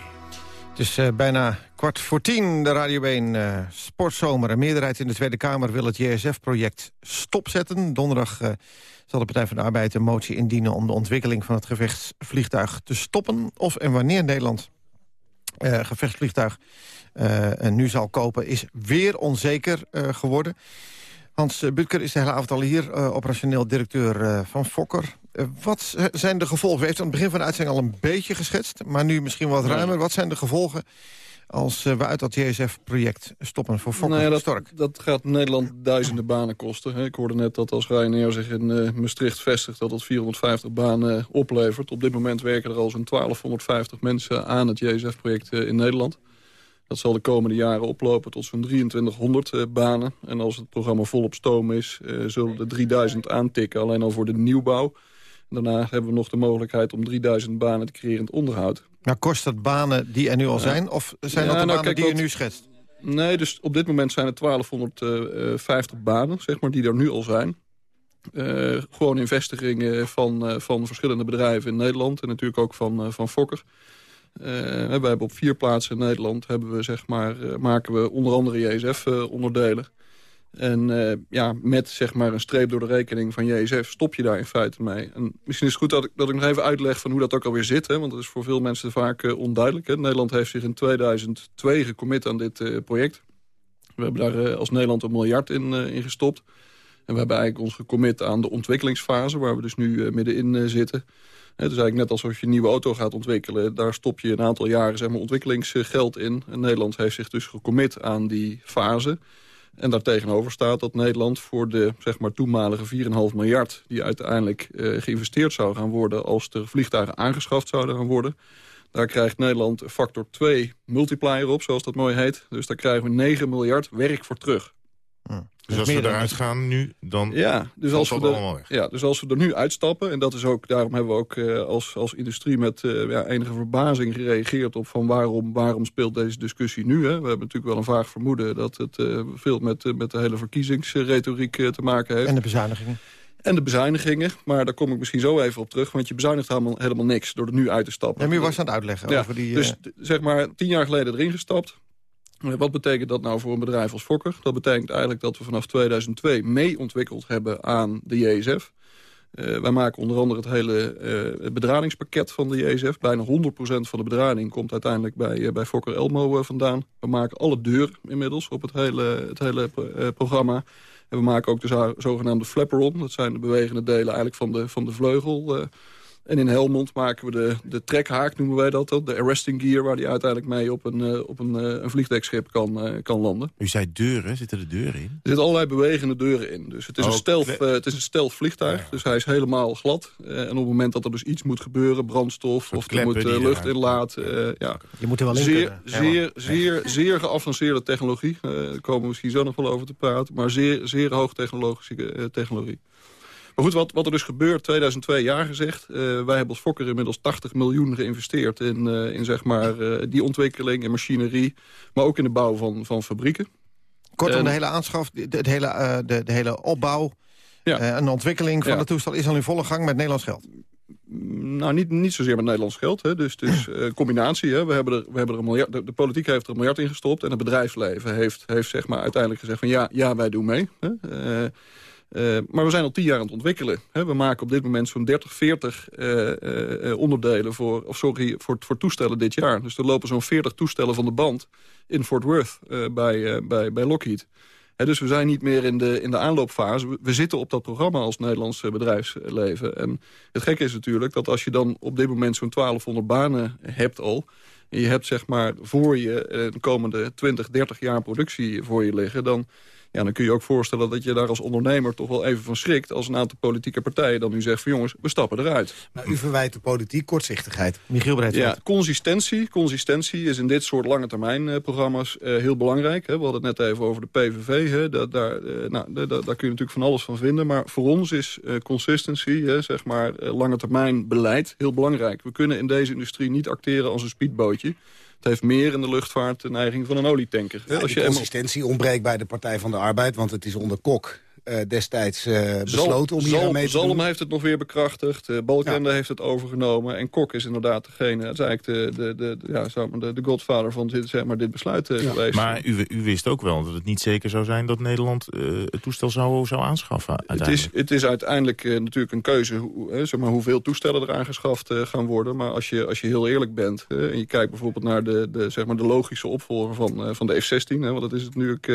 Het is uh, bijna kwart voor tien, de Radio 1 uh, Sportzomer. Een meerderheid in de Tweede Kamer wil het JSF-project stopzetten. Donderdag uh, zal de Partij van de Arbeid een motie indienen... om de ontwikkeling van het gevechtsvliegtuig te stoppen. Of en wanneer Nederland gevechtsvliegtuig nu zal kopen... is weer onzeker geworden. Hans Butker is de hele avond al hier, operationeel directeur van Fokker. Eh, wat zijn de gevolgen? U heeft aan het begin van de uitzending al een beetje geschetst... maar nu misschien wat ruimer. Wat zijn de gevolgen als eh, we uit dat JSF-project stoppen voor Fokker nou ja, dat, dat, gaat Nederland duizenden banen kosten. Ik hoorde net dat als Ryanair zich in uh, Maastricht vestigt... dat dat 450 banen oplevert. Op dit moment werken er al zo'n 1250 mensen aan het JSF-project in Nederland. Dat zal de komende jaren oplopen tot zo'n 2300 banen. En als het programma volop stoom is, zullen er 3000 aantikken. Alleen al voor de nieuwbouw. Daarna hebben we nog de mogelijkheid om 3000 banen te creëren in het onderhoud. Maar kost dat banen die er nu al zijn? Of zijn dat de nou, banen die je nu schetst? Nee, dus op dit moment zijn er 1250 banen, zeg maar, die er nu al zijn. Uh, gewoon in vestigingen van, uh, van verschillende bedrijven in Nederland. En natuurlijk ook van, van Fokker. we hebben op vier plaatsen in Nederland hebben we, zeg maar, maken we onder andere JSF-onderdelen. En uh, ja, met zeg maar een streep door de rekening van JSF stop je daar in feite mee. En misschien is het goed dat ik, dat ik nog even uitleg van hoe dat ook alweer zit. Hè, want dat is voor veel mensen vaak uh, onduidelijk. Hè. Nederland heeft zich in 2002 gecommit aan dit uh, project. We hebben daar als Nederland een miljard in, in gestopt. En we hebben eigenlijk ons gecommit aan de ontwikkelingsfase... waar we dus nu middenin zitten. Het is eigenlijk net alsof je een nieuwe auto gaat ontwikkelen. Daar stop je een aantal jaren zeg maar, ontwikkelingsgeld in. En Nederland heeft zich dus gecommit aan die fase... En daartegenover staat dat Nederland voor de zeg maar, toenmalige 4,5 miljard... die uiteindelijk uh, geïnvesteerd zou gaan worden als er vliegtuigen aangeschaft zouden gaan worden... daar krijgt Nederland factor 2 multiplier op, zoals dat mooi heet. Dus daar krijgen we 9 miljard werk voor terug. Dus als we eruit gaan nu, dan ja, dus als we allemaal weg. Ja, dus als we er nu uitstappen... en dat is ook, daarom hebben we ook uh, als, als industrie met uh, ja, enige verbazing gereageerd... op van waarom, waarom speelt deze discussie nu. Hè? We hebben natuurlijk wel een vaag vermoeden... dat het uh, veel met, met de hele verkiezingsretoriek te maken heeft. En de bezuinigingen. En de bezuinigingen, maar daar kom ik misschien zo even op terug... want je bezuinigt helemaal, helemaal niks door er nu uit te stappen. En u was aan het uitleggen ja, over die... Dus zeg maar tien jaar geleden erin gestapt wat betekent dat nou voor een bedrijf als Fokker? Dat betekent eigenlijk dat we vanaf 2002 mee ontwikkeld hebben aan de JSF. Uh, wij maken onder andere het hele uh, bedradingspakket van de JSF. Bijna 100% van de bedrading komt uiteindelijk bij, uh, bij Fokker Elmo vandaan. We maken alle deuren inmiddels op het hele, het hele programma. En we maken ook de zogenaamde flapperon. Dat zijn de bewegende delen eigenlijk van de, van de vleugel... En in Helmond maken we de, de trekhaak, noemen wij dat. De arresting gear, waar die uiteindelijk mee op een, uh, op een, uh, een vliegdekschip kan, uh, kan landen. U zei deuren, zitten er deuren in? Er zitten allerlei bewegende deuren in. Dus het is, oh, een, stealth, het is een stealth vliegtuig, dus hij is helemaal glad. en op het moment dat er dus iets moet gebeuren, brandstof... of er moet lucht inlaat... ja. Je moet er wel in zeer, Zeer, zeer, zeer geavanceerde technologie. daar komen we misschien zo nog wel over te praten. Maar zeer, zeer hoogtechnologische technologie. Maar goed, wat, wat er dus gebeurt, 2002 jaar gezegd. Uh, wij hebben als Fokker inmiddels 80 miljoen geïnvesteerd in, uh, in zeg maar, uh, die ontwikkeling, in machinerie. Maar ook in de bouw van, van fabrieken. Kortom, de hele aanschaf, de, de hele, de, de, hele opbouw ja. en de ontwikkeling van ja. de toestel is al in volle gang met Nederlands geld. Nou, niet, niet zozeer met Nederlands geld. Hè. Dus het is een combinatie. Hè. We hebben er, we hebben er een miljard, de, de, politiek heeft er een miljard in gestopt. En het bedrijfsleven heeft, heeft zeg maar, uiteindelijk gezegd van ja, ja wij doen mee. Hè. Uh, maar we zijn al tien jaar aan het ontwikkelen. Hè. We maken op dit moment zo'n 30, 40 uh, uh, onderdelen voor, of sorry, voor, voor toestellen dit jaar. Dus er lopen zo'n 40 toestellen van de band in Fort Worth bij, bij, bij Lockheed. Hè, dus we zijn niet meer in de, in de aanloopfase. We, we zitten op dat programma als Nederlands bedrijfsleven. En het gekke is natuurlijk dat als je dan op dit moment zo'n 1200 banen hebt al... en je hebt zeg maar voor je de komende 20, 30 jaar productie voor je liggen... dan ja, dan kun je ook voorstellen dat je daar als ondernemer toch wel even van schrikt... als een aantal politieke partijen dan nu zegt van jongens, we stappen eruit. Maar u verwijt de politiek kortzichtigheid. Michiel Breedveld. Ja, consistentie. Consistentie is in dit soort lange termijn uh, programma's uh, heel belangrijk. Hè. We hadden het net even over de PVV. Hè. Da daar, uh, nou, daar, daar kun je natuurlijk van alles van vinden. Maar voor ons is consistency, hè, zeg maar lange termijn beleid, heel belangrijk. We kunnen in deze industrie niet acteren als een speedbootje. Het heeft meer in de luchtvaart de neiging van een olietanker. Ja, Als je consistentie ontbreekt bij de Partij van de Arbeid, want het is onder Kok uh, destijds uh, besloten om hier mee te doen. heeft het nog weer bekrachtigd. Uh, Balkende ja. heeft het overgenomen. En Kok is inderdaad degene, dat is eigenlijk de, de, de, ja, zeg maar, de, de godvader van dit, zeg maar, dit besluit ja. geweest. Maar u, u wist ook wel dat het niet zeker zou zijn dat Nederland het toestel zou, zou aanschaffen het is, het is uiteindelijk natuurlijk een keuze hoe, zeg maar, hoeveel toestellen er aangeschaft gaan worden. Maar als je, als je heel eerlijk bent en je kijkt bijvoorbeeld naar de, de, zeg maar, de logische opvolger van, van de F-16. want dat is het natuurlijk,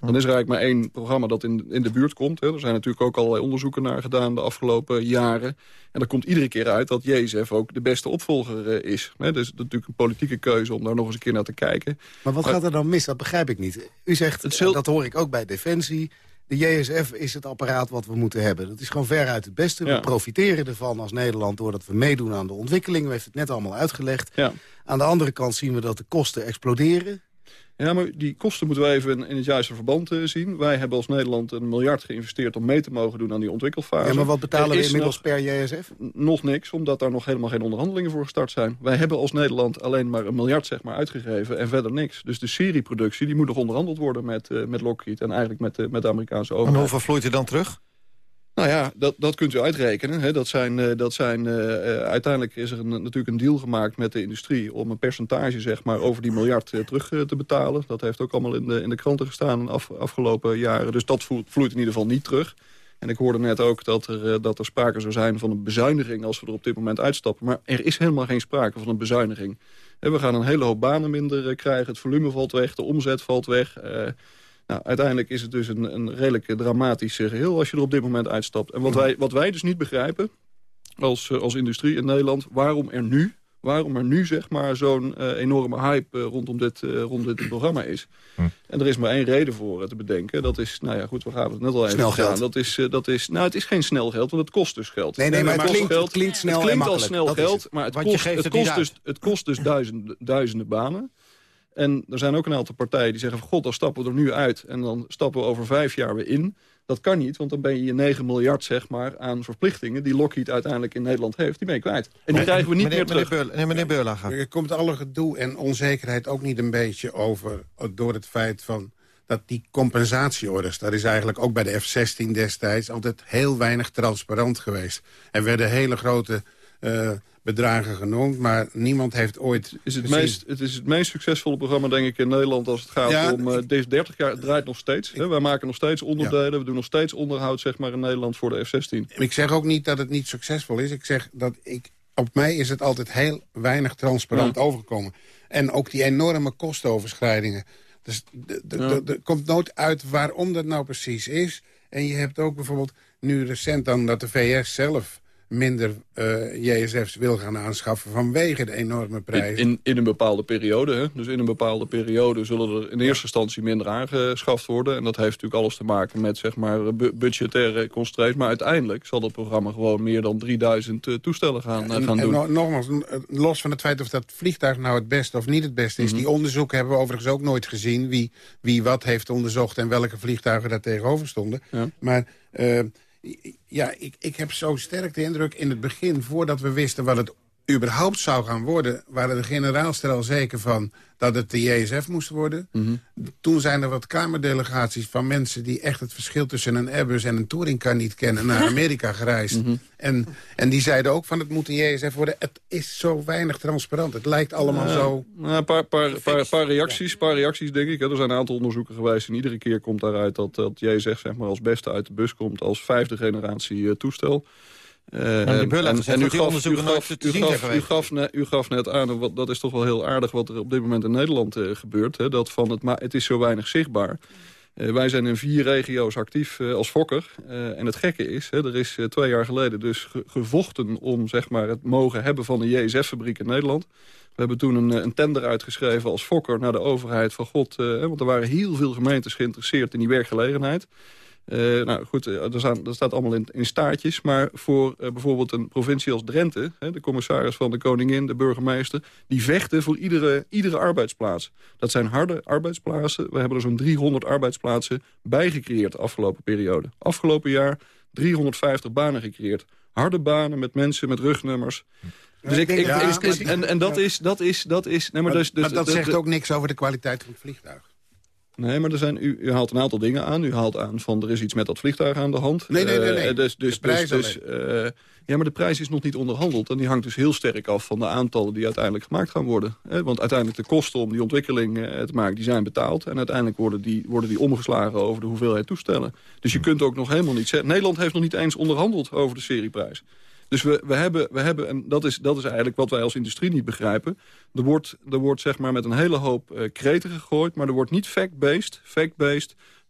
dan is er eigenlijk maar één programma dat in, in de buurt komt. Hè. Er zijn natuurlijk ook allerlei onderzoeken naar gedaan de afgelopen jaren. En er komt iedere keer uit dat JSF ook de beste opvolger uh, is. Hè. Dus dat is natuurlijk een politieke keuze om daar nog eens een keer naar te kijken. Maar wat gaat er dan mis? Dat begrijp ik niet. U zegt, het dat hoor ik ook bij Defensie... De JSF is het apparaat wat we moeten hebben. Dat is gewoon veruit het beste. Ja. We profiteren ervan als Nederland doordat we meedoen aan de ontwikkeling. We hebben het net allemaal uitgelegd. Ja. Aan de andere kant zien we dat de kosten exploderen. Ja, maar die kosten moeten we even in het juiste verband uh, zien. Wij hebben als Nederland een miljard geïnvesteerd om mee te mogen doen aan die ontwikkelfase. Ja, maar wat betalen we inmiddels per JSF? Nog niks, omdat daar nog helemaal geen onderhandelingen voor gestart zijn. Wij hebben als Nederland alleen maar een miljard zeg maar, uitgegeven en verder niks. Dus de serieproductie die moet nog onderhandeld worden met, uh, met Lockheed en eigenlijk met, uh, met de Amerikaanse overheid. En hoeveel vloeit er dan terug? Nou ja, dat, dat kunt u uitrekenen. Hè. Dat zijn, dat zijn, uh, uiteindelijk is er natuurlijk een deal gemaakt met de industrie... om een percentage zeg maar, over die miljard terug te betalen. Dat heeft ook allemaal in de, in de kranten gestaan af, afgelopen jaren. Dus dat vloeit, vloeit in ieder geval niet terug. En ik hoorde net ook dat er, dat er sprake zou zijn van een bezuiniging... als we er op dit moment uitstappen. Maar er is helemaal geen sprake van een bezuiniging. We gaan een hele hoop banen minder krijgen. Het volume valt weg, de omzet valt weg... Nou, uiteindelijk is het dus een, een redelijk dramatisch geheel als je er op dit moment uitstapt. En wat wij, wat wij dus niet begrijpen als, als industrie in Nederland, waarom er nu, waarom er nu zeg maar zo'n uh, enorme hype uh, rondom, dit, uh, rondom dit programma is. Hm. En er is maar één reden voor te bedenken. Dat is, nou ja goed, we gaan het net al even snel geld. Dat is, dat is, nou het is geen snel geld, want het kost dus geld. Nee, nee, maar het klinkt, geld. het klinkt snel Het klinkt en als snel dat geld, het. maar het kost, geeft het kost, dus, het kost dus duizenden, duizenden banen. En er zijn ook een aantal partijen die zeggen... van god, dan stappen we er nu uit en dan stappen we over vijf jaar weer in. Dat kan niet, want dan ben je je 9 miljard zeg maar, aan verplichtingen... die Lockheed uiteindelijk in Nederland heeft, die ben je kwijt. En die krijgen we niet meneer, meer terug. Meneer, Beurla, nee, meneer. Er komt alle gedoe en onzekerheid ook niet een beetje over... door het feit van dat die compensatieorders... dat is eigenlijk ook bij de F-16 destijds... altijd heel weinig transparant geweest. Er werden hele grote... Uh, bedragen genoemd, maar niemand heeft ooit... Het is het, meest, het is het meest succesvolle programma, denk ik, in Nederland... als het gaat Ja, om... Uh, deze 30 jaar het draait nog steeds. Hè? Wij maken nog steeds onderdelen. We doen nog steeds onderhoud zeg maar, in Nederland voor de F-16. Ik zeg ook niet dat het niet succesvol is. Ik zeg dat ik... Op mij is het altijd heel weinig transparant Ja. overgekomen. En ook die enorme kostenoverschrijdingen. Dus er komt nooit uit waarom dat nou precies is. En je hebt ook bijvoorbeeld nu recent dan dat de VS zelf minder uh, JSF's wil gaan aanschaffen vanwege de enorme prijzen. In, in, in een bepaalde periode. Hè? Dus in een bepaalde periode zullen er in eerste instantie minder aangeschaft worden. En dat heeft natuurlijk alles te maken met zeg maar, bu budgettaire constraints. Maar uiteindelijk zal dat programma gewoon meer dan 3000 uh, toestellen gaan, uh, en, gaan en doen. No nogmaals, los van het feit of dat vliegtuig nou het beste of niet het beste is. Mhm. Die onderzoeken hebben we overigens ook nooit gezien. Wie, wie wat heeft onderzocht en welke vliegtuigen daar tegenover stonden. Ja. Maar... Uh, ja, ik, ik heb zo sterk de indruk in het begin... voordat we wisten wat het überhaupt zou gaan worden... waren de generaals er al zeker van dat het de JSF moest worden. Mhm. Toen zijn er wat kamerdelegaties van mensen... die echt het verschil tussen een Airbus en een Touringcar niet kennen... naar Amerika gereisd. Mhm. en, en die zeiden ook van het moet een JSF worden. Het is zo weinig transparant. Het lijkt allemaal zo... Een paar, paar, paar, paar, reacties, paar reacties, denk ik. Er zijn een aantal onderzoeken geweest. En iedere keer komt daaruit dat, dat JSF zeg maar, als beste uit de bus komt... als vijfde generatie uh, toestel. Uh, zegt dat die onderzoeken nooit te zien zijn u, gaf net, u gaf net aan, wat, dat is toch wel heel aardig... wat er op dit moment in Nederland uh, gebeurt. Hè, dat van het, maar het is zo weinig zichtbaar. Uh, wij zijn in vier regio's actief als fokker. En het gekke is, hè, er is twee jaar geleden dus ge gevochten... om zeg maar, het mogen hebben van een JSF-fabriek in Nederland. We hebben toen een, een, tender uitgeschreven als fokker naar de overheid van God. want er waren heel veel gemeentes geïnteresseerd in die werkgelegenheid. Uh, nou goed, er, staan, er staat allemaal in, in staartjes. Maar voor uh, bijvoorbeeld een provincie als Drenthe... Hè, de commissaris van de koningin, de burgemeester... die vechten voor iedere, iedere arbeidsplaats. Dat zijn harde arbeidsplaatsen. We hebben er zo'n 300 arbeidsplaatsen bijgecreëerd de afgelopen periode. Afgelopen jaar 350 banen gecreëerd. Harde banen met mensen met rugnummers. Dus ik, ik, Ja, ik- maar- en, en dat is... Dat is, dat is nee, maar Maar, dus, dus, maar dat de- zegt ook niks over de kwaliteit van het vliegtuig. Nee, maar er zijn, u, u haalt een aantal dingen aan. U haalt aan van er is iets met dat vliegtuig aan de hand. Nee, nee, nee. nee. Uh, dus, dus, de prijs dus, dus, ja, maar de prijs is nog niet onderhandeld. En die hangt dus heel sterk af van de aantallen die uiteindelijk gemaakt gaan worden. Want uiteindelijk de kosten om die ontwikkeling te maken, die zijn betaald. En uiteindelijk worden die, worden die omgeslagen over de hoeveelheid toestellen. Dus je kunt ook nog helemaal niet zeggen... Nederland heeft nog niet eens onderhandeld over de serieprijs. Dus we, we, hebben, we hebben, en dat is, dat is eigenlijk wat wij als industrie niet begrijpen... er wordt, er wordt zeg maar met een hele hoop uh, kreten gegooid... maar er wordt niet fact-based fact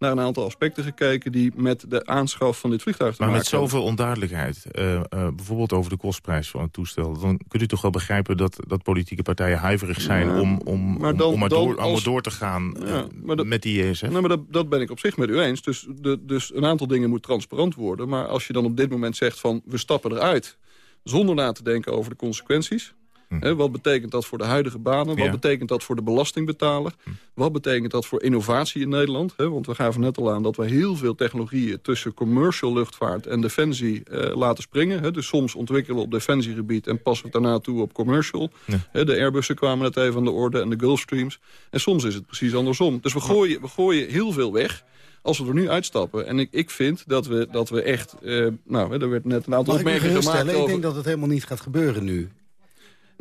naar een aantal aspecten gekeken... die met de aanschaf van dit vliegtuig te maar maken. Maar met zoveel onduidelijkheid, uh, uh, bijvoorbeeld over de kostprijs van het toestel... dan kunt u toch wel begrijpen dat, dat politieke partijen huiverig zijn... Ja, om, om, maar dan, om, maar door, als, door te gaan ja, dat, met die ESF? Nou, maar dat, dat ben ik op zich met u eens. Dus, de, dus een aantal dingen moet transparant worden. Maar als je dan op dit moment zegt van we stappen eruit... zonder na te denken over de consequenties... Hm. wat betekent dat voor de huidige banen? Wat betekent dat voor de belastingbetaler? Hm. Wat betekent dat voor innovatie in Nederland? want we gaven net al aan dat we heel veel technologieën... tussen commercial luchtvaart en defensie uh, laten springen. dus soms ontwikkelen we op defensiegebied... en passen we het daarna toe op commercial. de Airbussen kwamen net even aan de orde en de Gulfstreams. En soms is het precies andersom. Dus we gooien, we gooien heel veel weg als we er nu uitstappen. En ik, ik vind dat we, dat we echt... Uh, nou, er werd net een aantal opmerkingen gemaakt over... Ik denk dat het helemaal niet gaat gebeuren nu.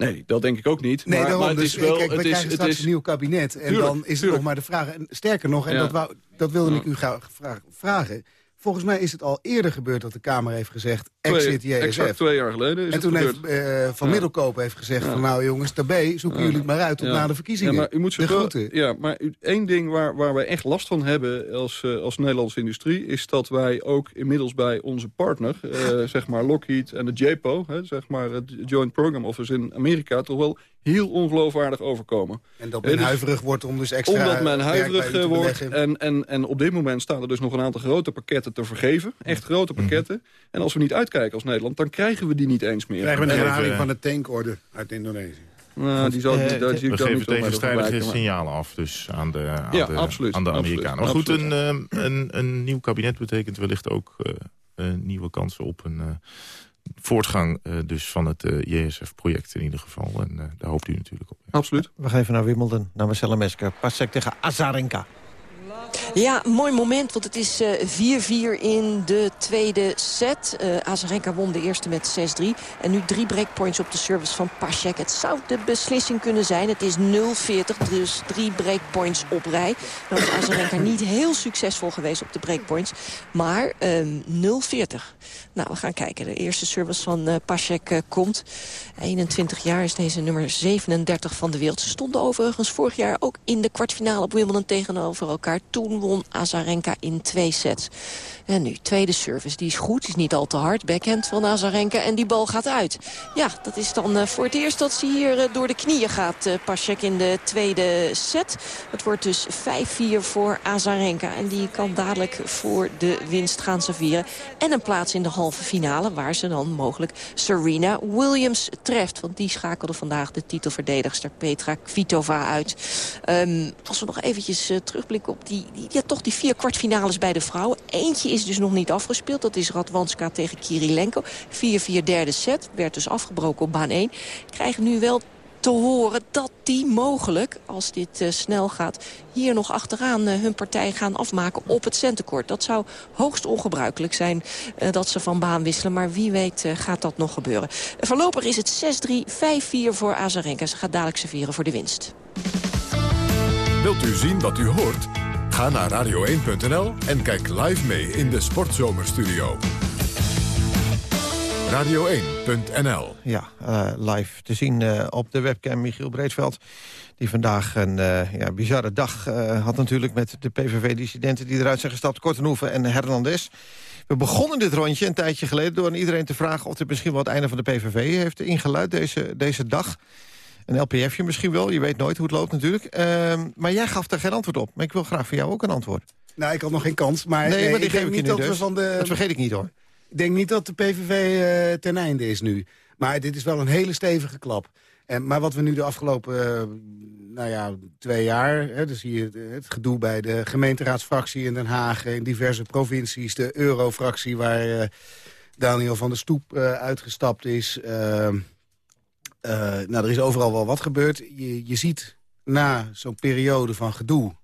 Nee, dat denk ik ook niet. Nee, maar, daarom, maar het dus, is wel, kijk, we het krijgen is, straks het is, een nieuw kabinet. En tuurlijk, dan is het tuurlijk. nog maar de vraag. En sterker nog, en Ja. dat, wou, dat wilde Ja. ik u graag vra- vragen. Volgens mij is het al eerder gebeurd dat de Kamer heeft gezegd... Twee- exit JSF. exact twee jaar geleden is en toen heeft eh, Van Ja. Middelkoop heeft gezegd Ja. van... nou jongens, tabé, zoeken Ja. jullie het maar uit tot na de verkiezingen. Ja, maar u moet de groeten. Ja, maar één ding waar, waar wij echt last van hebben als, eh, als Nederlandse industrie... is dat wij ook inmiddels bij onze partner, eh, zeg maar Lockheed en de JPO... Hè, zeg maar het Joint Program Office in Amerika... toch wel heel ongeloofwaardig overkomen. En dat men dus- huiverig wordt om dus extra Omdat men werk bij huiverig eh, wordt. En, en, en op dit moment staan er dus nog een aantal grote pakketten te vergeven. Echt grote pakketten. En als we niet uitkijken als Nederland, dan krijgen we die niet eens meer. Krijgen we een En- herhaling van de tankorde uit Indonesië. Nou, die die, Eh, daar zie ik we geven tegenstrijdige signalen af dus aan de, aan Ja, de, absoluut, aan de absoluut, Amerikanen. Maar goed, absoluut. een, eh, een, een nieuw kabinet betekent wellicht ook nieuwe kansen op een eh, voortgang eh, dus van het eh, JSF-project in ieder geval. En eh, daar hoopt u natuurlijk op. Absoluut. We gaan even naar Wimbledon, naar Marcella Mesker. Pasek tegen Azarenka. Ja, mooi moment, want het is eh, 4-4 in de tweede set. Eh Azarenka won de eerste met 6-3. En nu drie breakpoints op de service van Pasek. Het zou de beslissing kunnen zijn. Het is 0-40, dus drie breakpoints op rij. Nou is Azarenka niet heel succesvol geweest op de breakpoints. Maar ehm 0-40. Nou, we gaan kijken. De eerste service van eh eh, komt. 21 jaar is deze nummer 37 van de wereld. Ze stonden overigens vorig jaar ook in de kwartfinale op Wimbledon tegenover elkaar. Toen Azarenka in twee sets. En nu, tweede service. Die is goed, is niet al te hard. Backhand van Azarenka en die bal gaat uit. Ja, dat is dan eh, voor het eerst dat ze hier eh, door de knieën gaat. eh Pasek in de tweede set. Het wordt dus 5-4 voor Azarenka. En die kan dadelijk voor de winst gaan serveren. En een plaats in de halve finale. Waar ze dan mogelijk Serena Williams treft. Want die schakelde vandaag de titelverdedigster Petra Kvitova uit. Ehm, als we nog eventjes terugblikken op die, die, ja, toch die vier kwartfinales bij de vrouwen. Eentje is dus nog niet afgespeeld. Dat is Radwanska tegen Kirilenko. 4-4 derde set. Werd dus afgebroken op baan 1. Krijgen nu wel te horen dat die mogelijk, als dit eh, snel gaat... hier nog achteraan eh, hun partij gaan afmaken op het centenkort. Dat zou hoogst ongebruikelijk zijn eh, dat ze van baan wisselen. Maar wie weet gaat dat nog gebeuren. Voorlopig is het 6-3, 5-4 voor Azarenka. Ze gaat dadelijk serveren voor de winst. Wilt u zien wat u hoort? Ga naar radio1.nl en kijk live mee in de Sportzomerstudio. Radio1.nl Ja, eh, live te zien eh, op de webcam Michiel Breedveld. Die vandaag een eh, ja, bizarre dag had natuurlijk met de PVV-dissidenten... die eruit zijn gestapt, Kortenhoeven en Hernandez. We begonnen dit rondje een tijdje geleden door aan iedereen te vragen... of dit misschien wel het einde van de PVV heeft ingeluid deze, deze dag. Een LPFje misschien wel, je weet nooit hoe het loopt natuurlijk. Ehm, maar jij gaf daar geen antwoord op. Maar ik wil graag van jou ook een antwoord. Nou, ik had nog geen kans, maar, nee, eh, maar die ik geef denk ik je niet dat we dus. van de... Dat vergeet ik niet hoor. Ik denk niet dat de PVV eh, ten einde is nu. Maar dit is wel een hele stevige klap. En, maar wat we nu de afgelopen eh, nou ja, twee jaar... Hè, zie je het, gedoe bij de gemeenteraadsfractie in Den Haag... in diverse provincies, de eurofractie... waar Daniel van der Stoep uitgestapt is. Eh, eh, nou, er is overal wel wat gebeurd. Je, je ziet na zo'n periode van gedoe...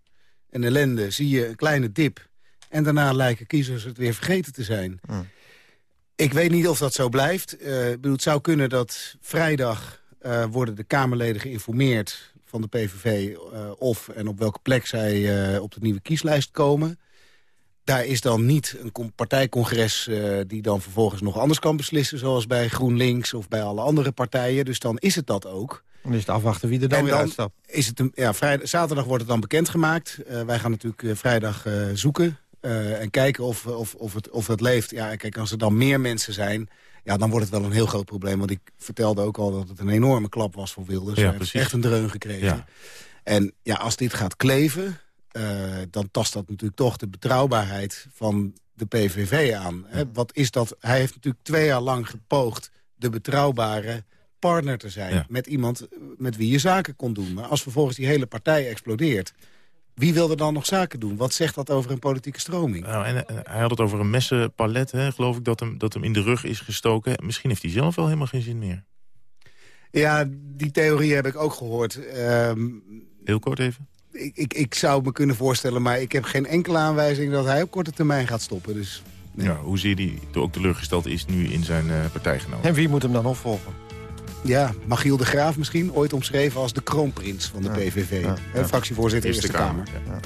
en ellende zie je een kleine dip. En daarna lijken kiezers het weer vergeten te zijn. Ik weet niet of dat zo blijft. Uh, bedoel, het zou kunnen dat vrijdag uh, worden de Kamerleden geïnformeerd van de PVV... Of en op welke plek zij op de nieuwe kieslijst komen. Daar is dan niet een partijcongres die dan vervolgens nog anders kan beslissen... zoals bij GroenLinks of bij alle andere partijen. Dus dan is het dat ook. Dan is het afwachten wie er dan, weer uitstapt. Is het een, ja, vrijdag, zaterdag wordt het dan bekendgemaakt. wij gaan natuurlijk vrijdag zoeken uh, en kijken of, of, of, het, of het leeft. Ja, kijk, als er dan meer mensen zijn... Ja, dan wordt het wel een heel groot probleem. Want ik vertelde ook al dat het een enorme klap was voor Wilders. Ja, Hij heeft echt een dreun gekregen. Ja. En ja, als dit gaat kleven... Uh, dan tast dat natuurlijk toch de betrouwbaarheid van de PVV aan. Hè? Wat is dat? Hij heeft natuurlijk twee jaar lang gepoogd... de betrouwbare partner te zijn. Ja. Met iemand met wie je zaken kon doen. Maar als vervolgens die hele partij explodeert... Wie wil er dan nog zaken doen? Wat zegt dat over een politieke stroming? Nou, en, hij had het over een messenpalet, hè, geloof ik, dat hem, dat hem in de rug is gestoken. Misschien heeft hij zelf wel helemaal geen zin meer. Ja, die theorie heb ik ook gehoord. Um, Heel kort even. Ik, ik, ik zou me kunnen voorstellen, maar ik heb geen enkele aanwijzing... dat hij op korte termijn gaat stoppen. Dus, nee. ja, hoe zie je die ook teleurgesteld is nu in zijn uh, partijgenoot? En wie moet hem dan opvolgen? Ja, Magiel de Graaf misschien, ooit omschreven als de kroonprins van de PVV. Ja, fractievoorzitter Eerste, Eerste Kamer. Kamer.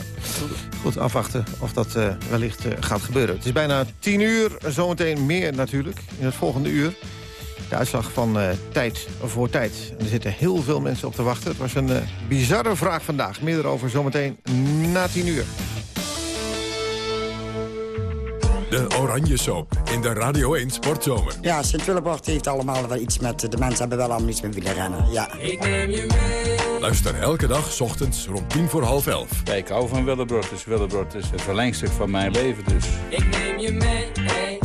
Goed, afwachten of dat uh, wellicht uh, gaat gebeuren. Het is bijna tien uur, zometeen meer natuurlijk, in het volgende uur. De uitslag van uh, Tijd voor Tijd. er zitten heel veel mensen op te wachten. Het was een bizarre vraag vandaag. Meer erover zometeen na tien uur. De Oranje Soap in de Radio 1 Sportzomer. Ja, Sint-Willebord heeft allemaal wel iets met... De mensen hebben wel allemaal iets met wielrennen, ja. Ik neem je mee. Luister elke dag, ochtends, rond tien voor half elf. Ik hou van Willebrod, dus Willebrod is het verlengstuk van mijn leven, dus. Ik neem je mee, hey,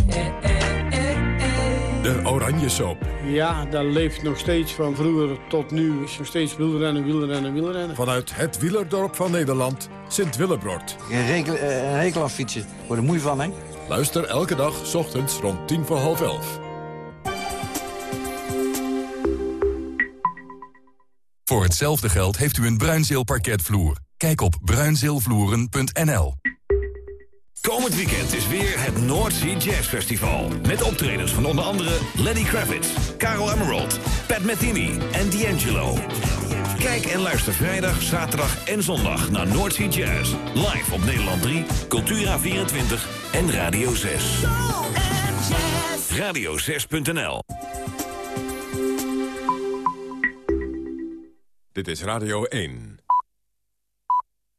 De Oranje Soap. Ja, dat leeft nog steeds van vroeger tot nu. Is nog steeds wielrennen, wielrennen, wielrennen. Vanuit het wielerdorp van Nederland, Sint-Willebord. Een, een hekel aan fietsen. Word er moe van, hè? Luister elke dag, ochtends, rond tien voor half elf. Voor hetzelfde geld heeft u een Bruinzeel parketvloer. Kijk op bruinzeelvloeren.nl. Komend weekend is weer het North Sea Jazz Festival. Met optredens van onder andere Lenny Kravitz, Carol Emerald, Pat Metheny en D'Angelo. Kijk en luister vrijdag, zaterdag en zondag naar North Sea Jazz. Live op Nederland 3, Cultura24 en Radio 6. Radio6.nl Dit is Radio 1.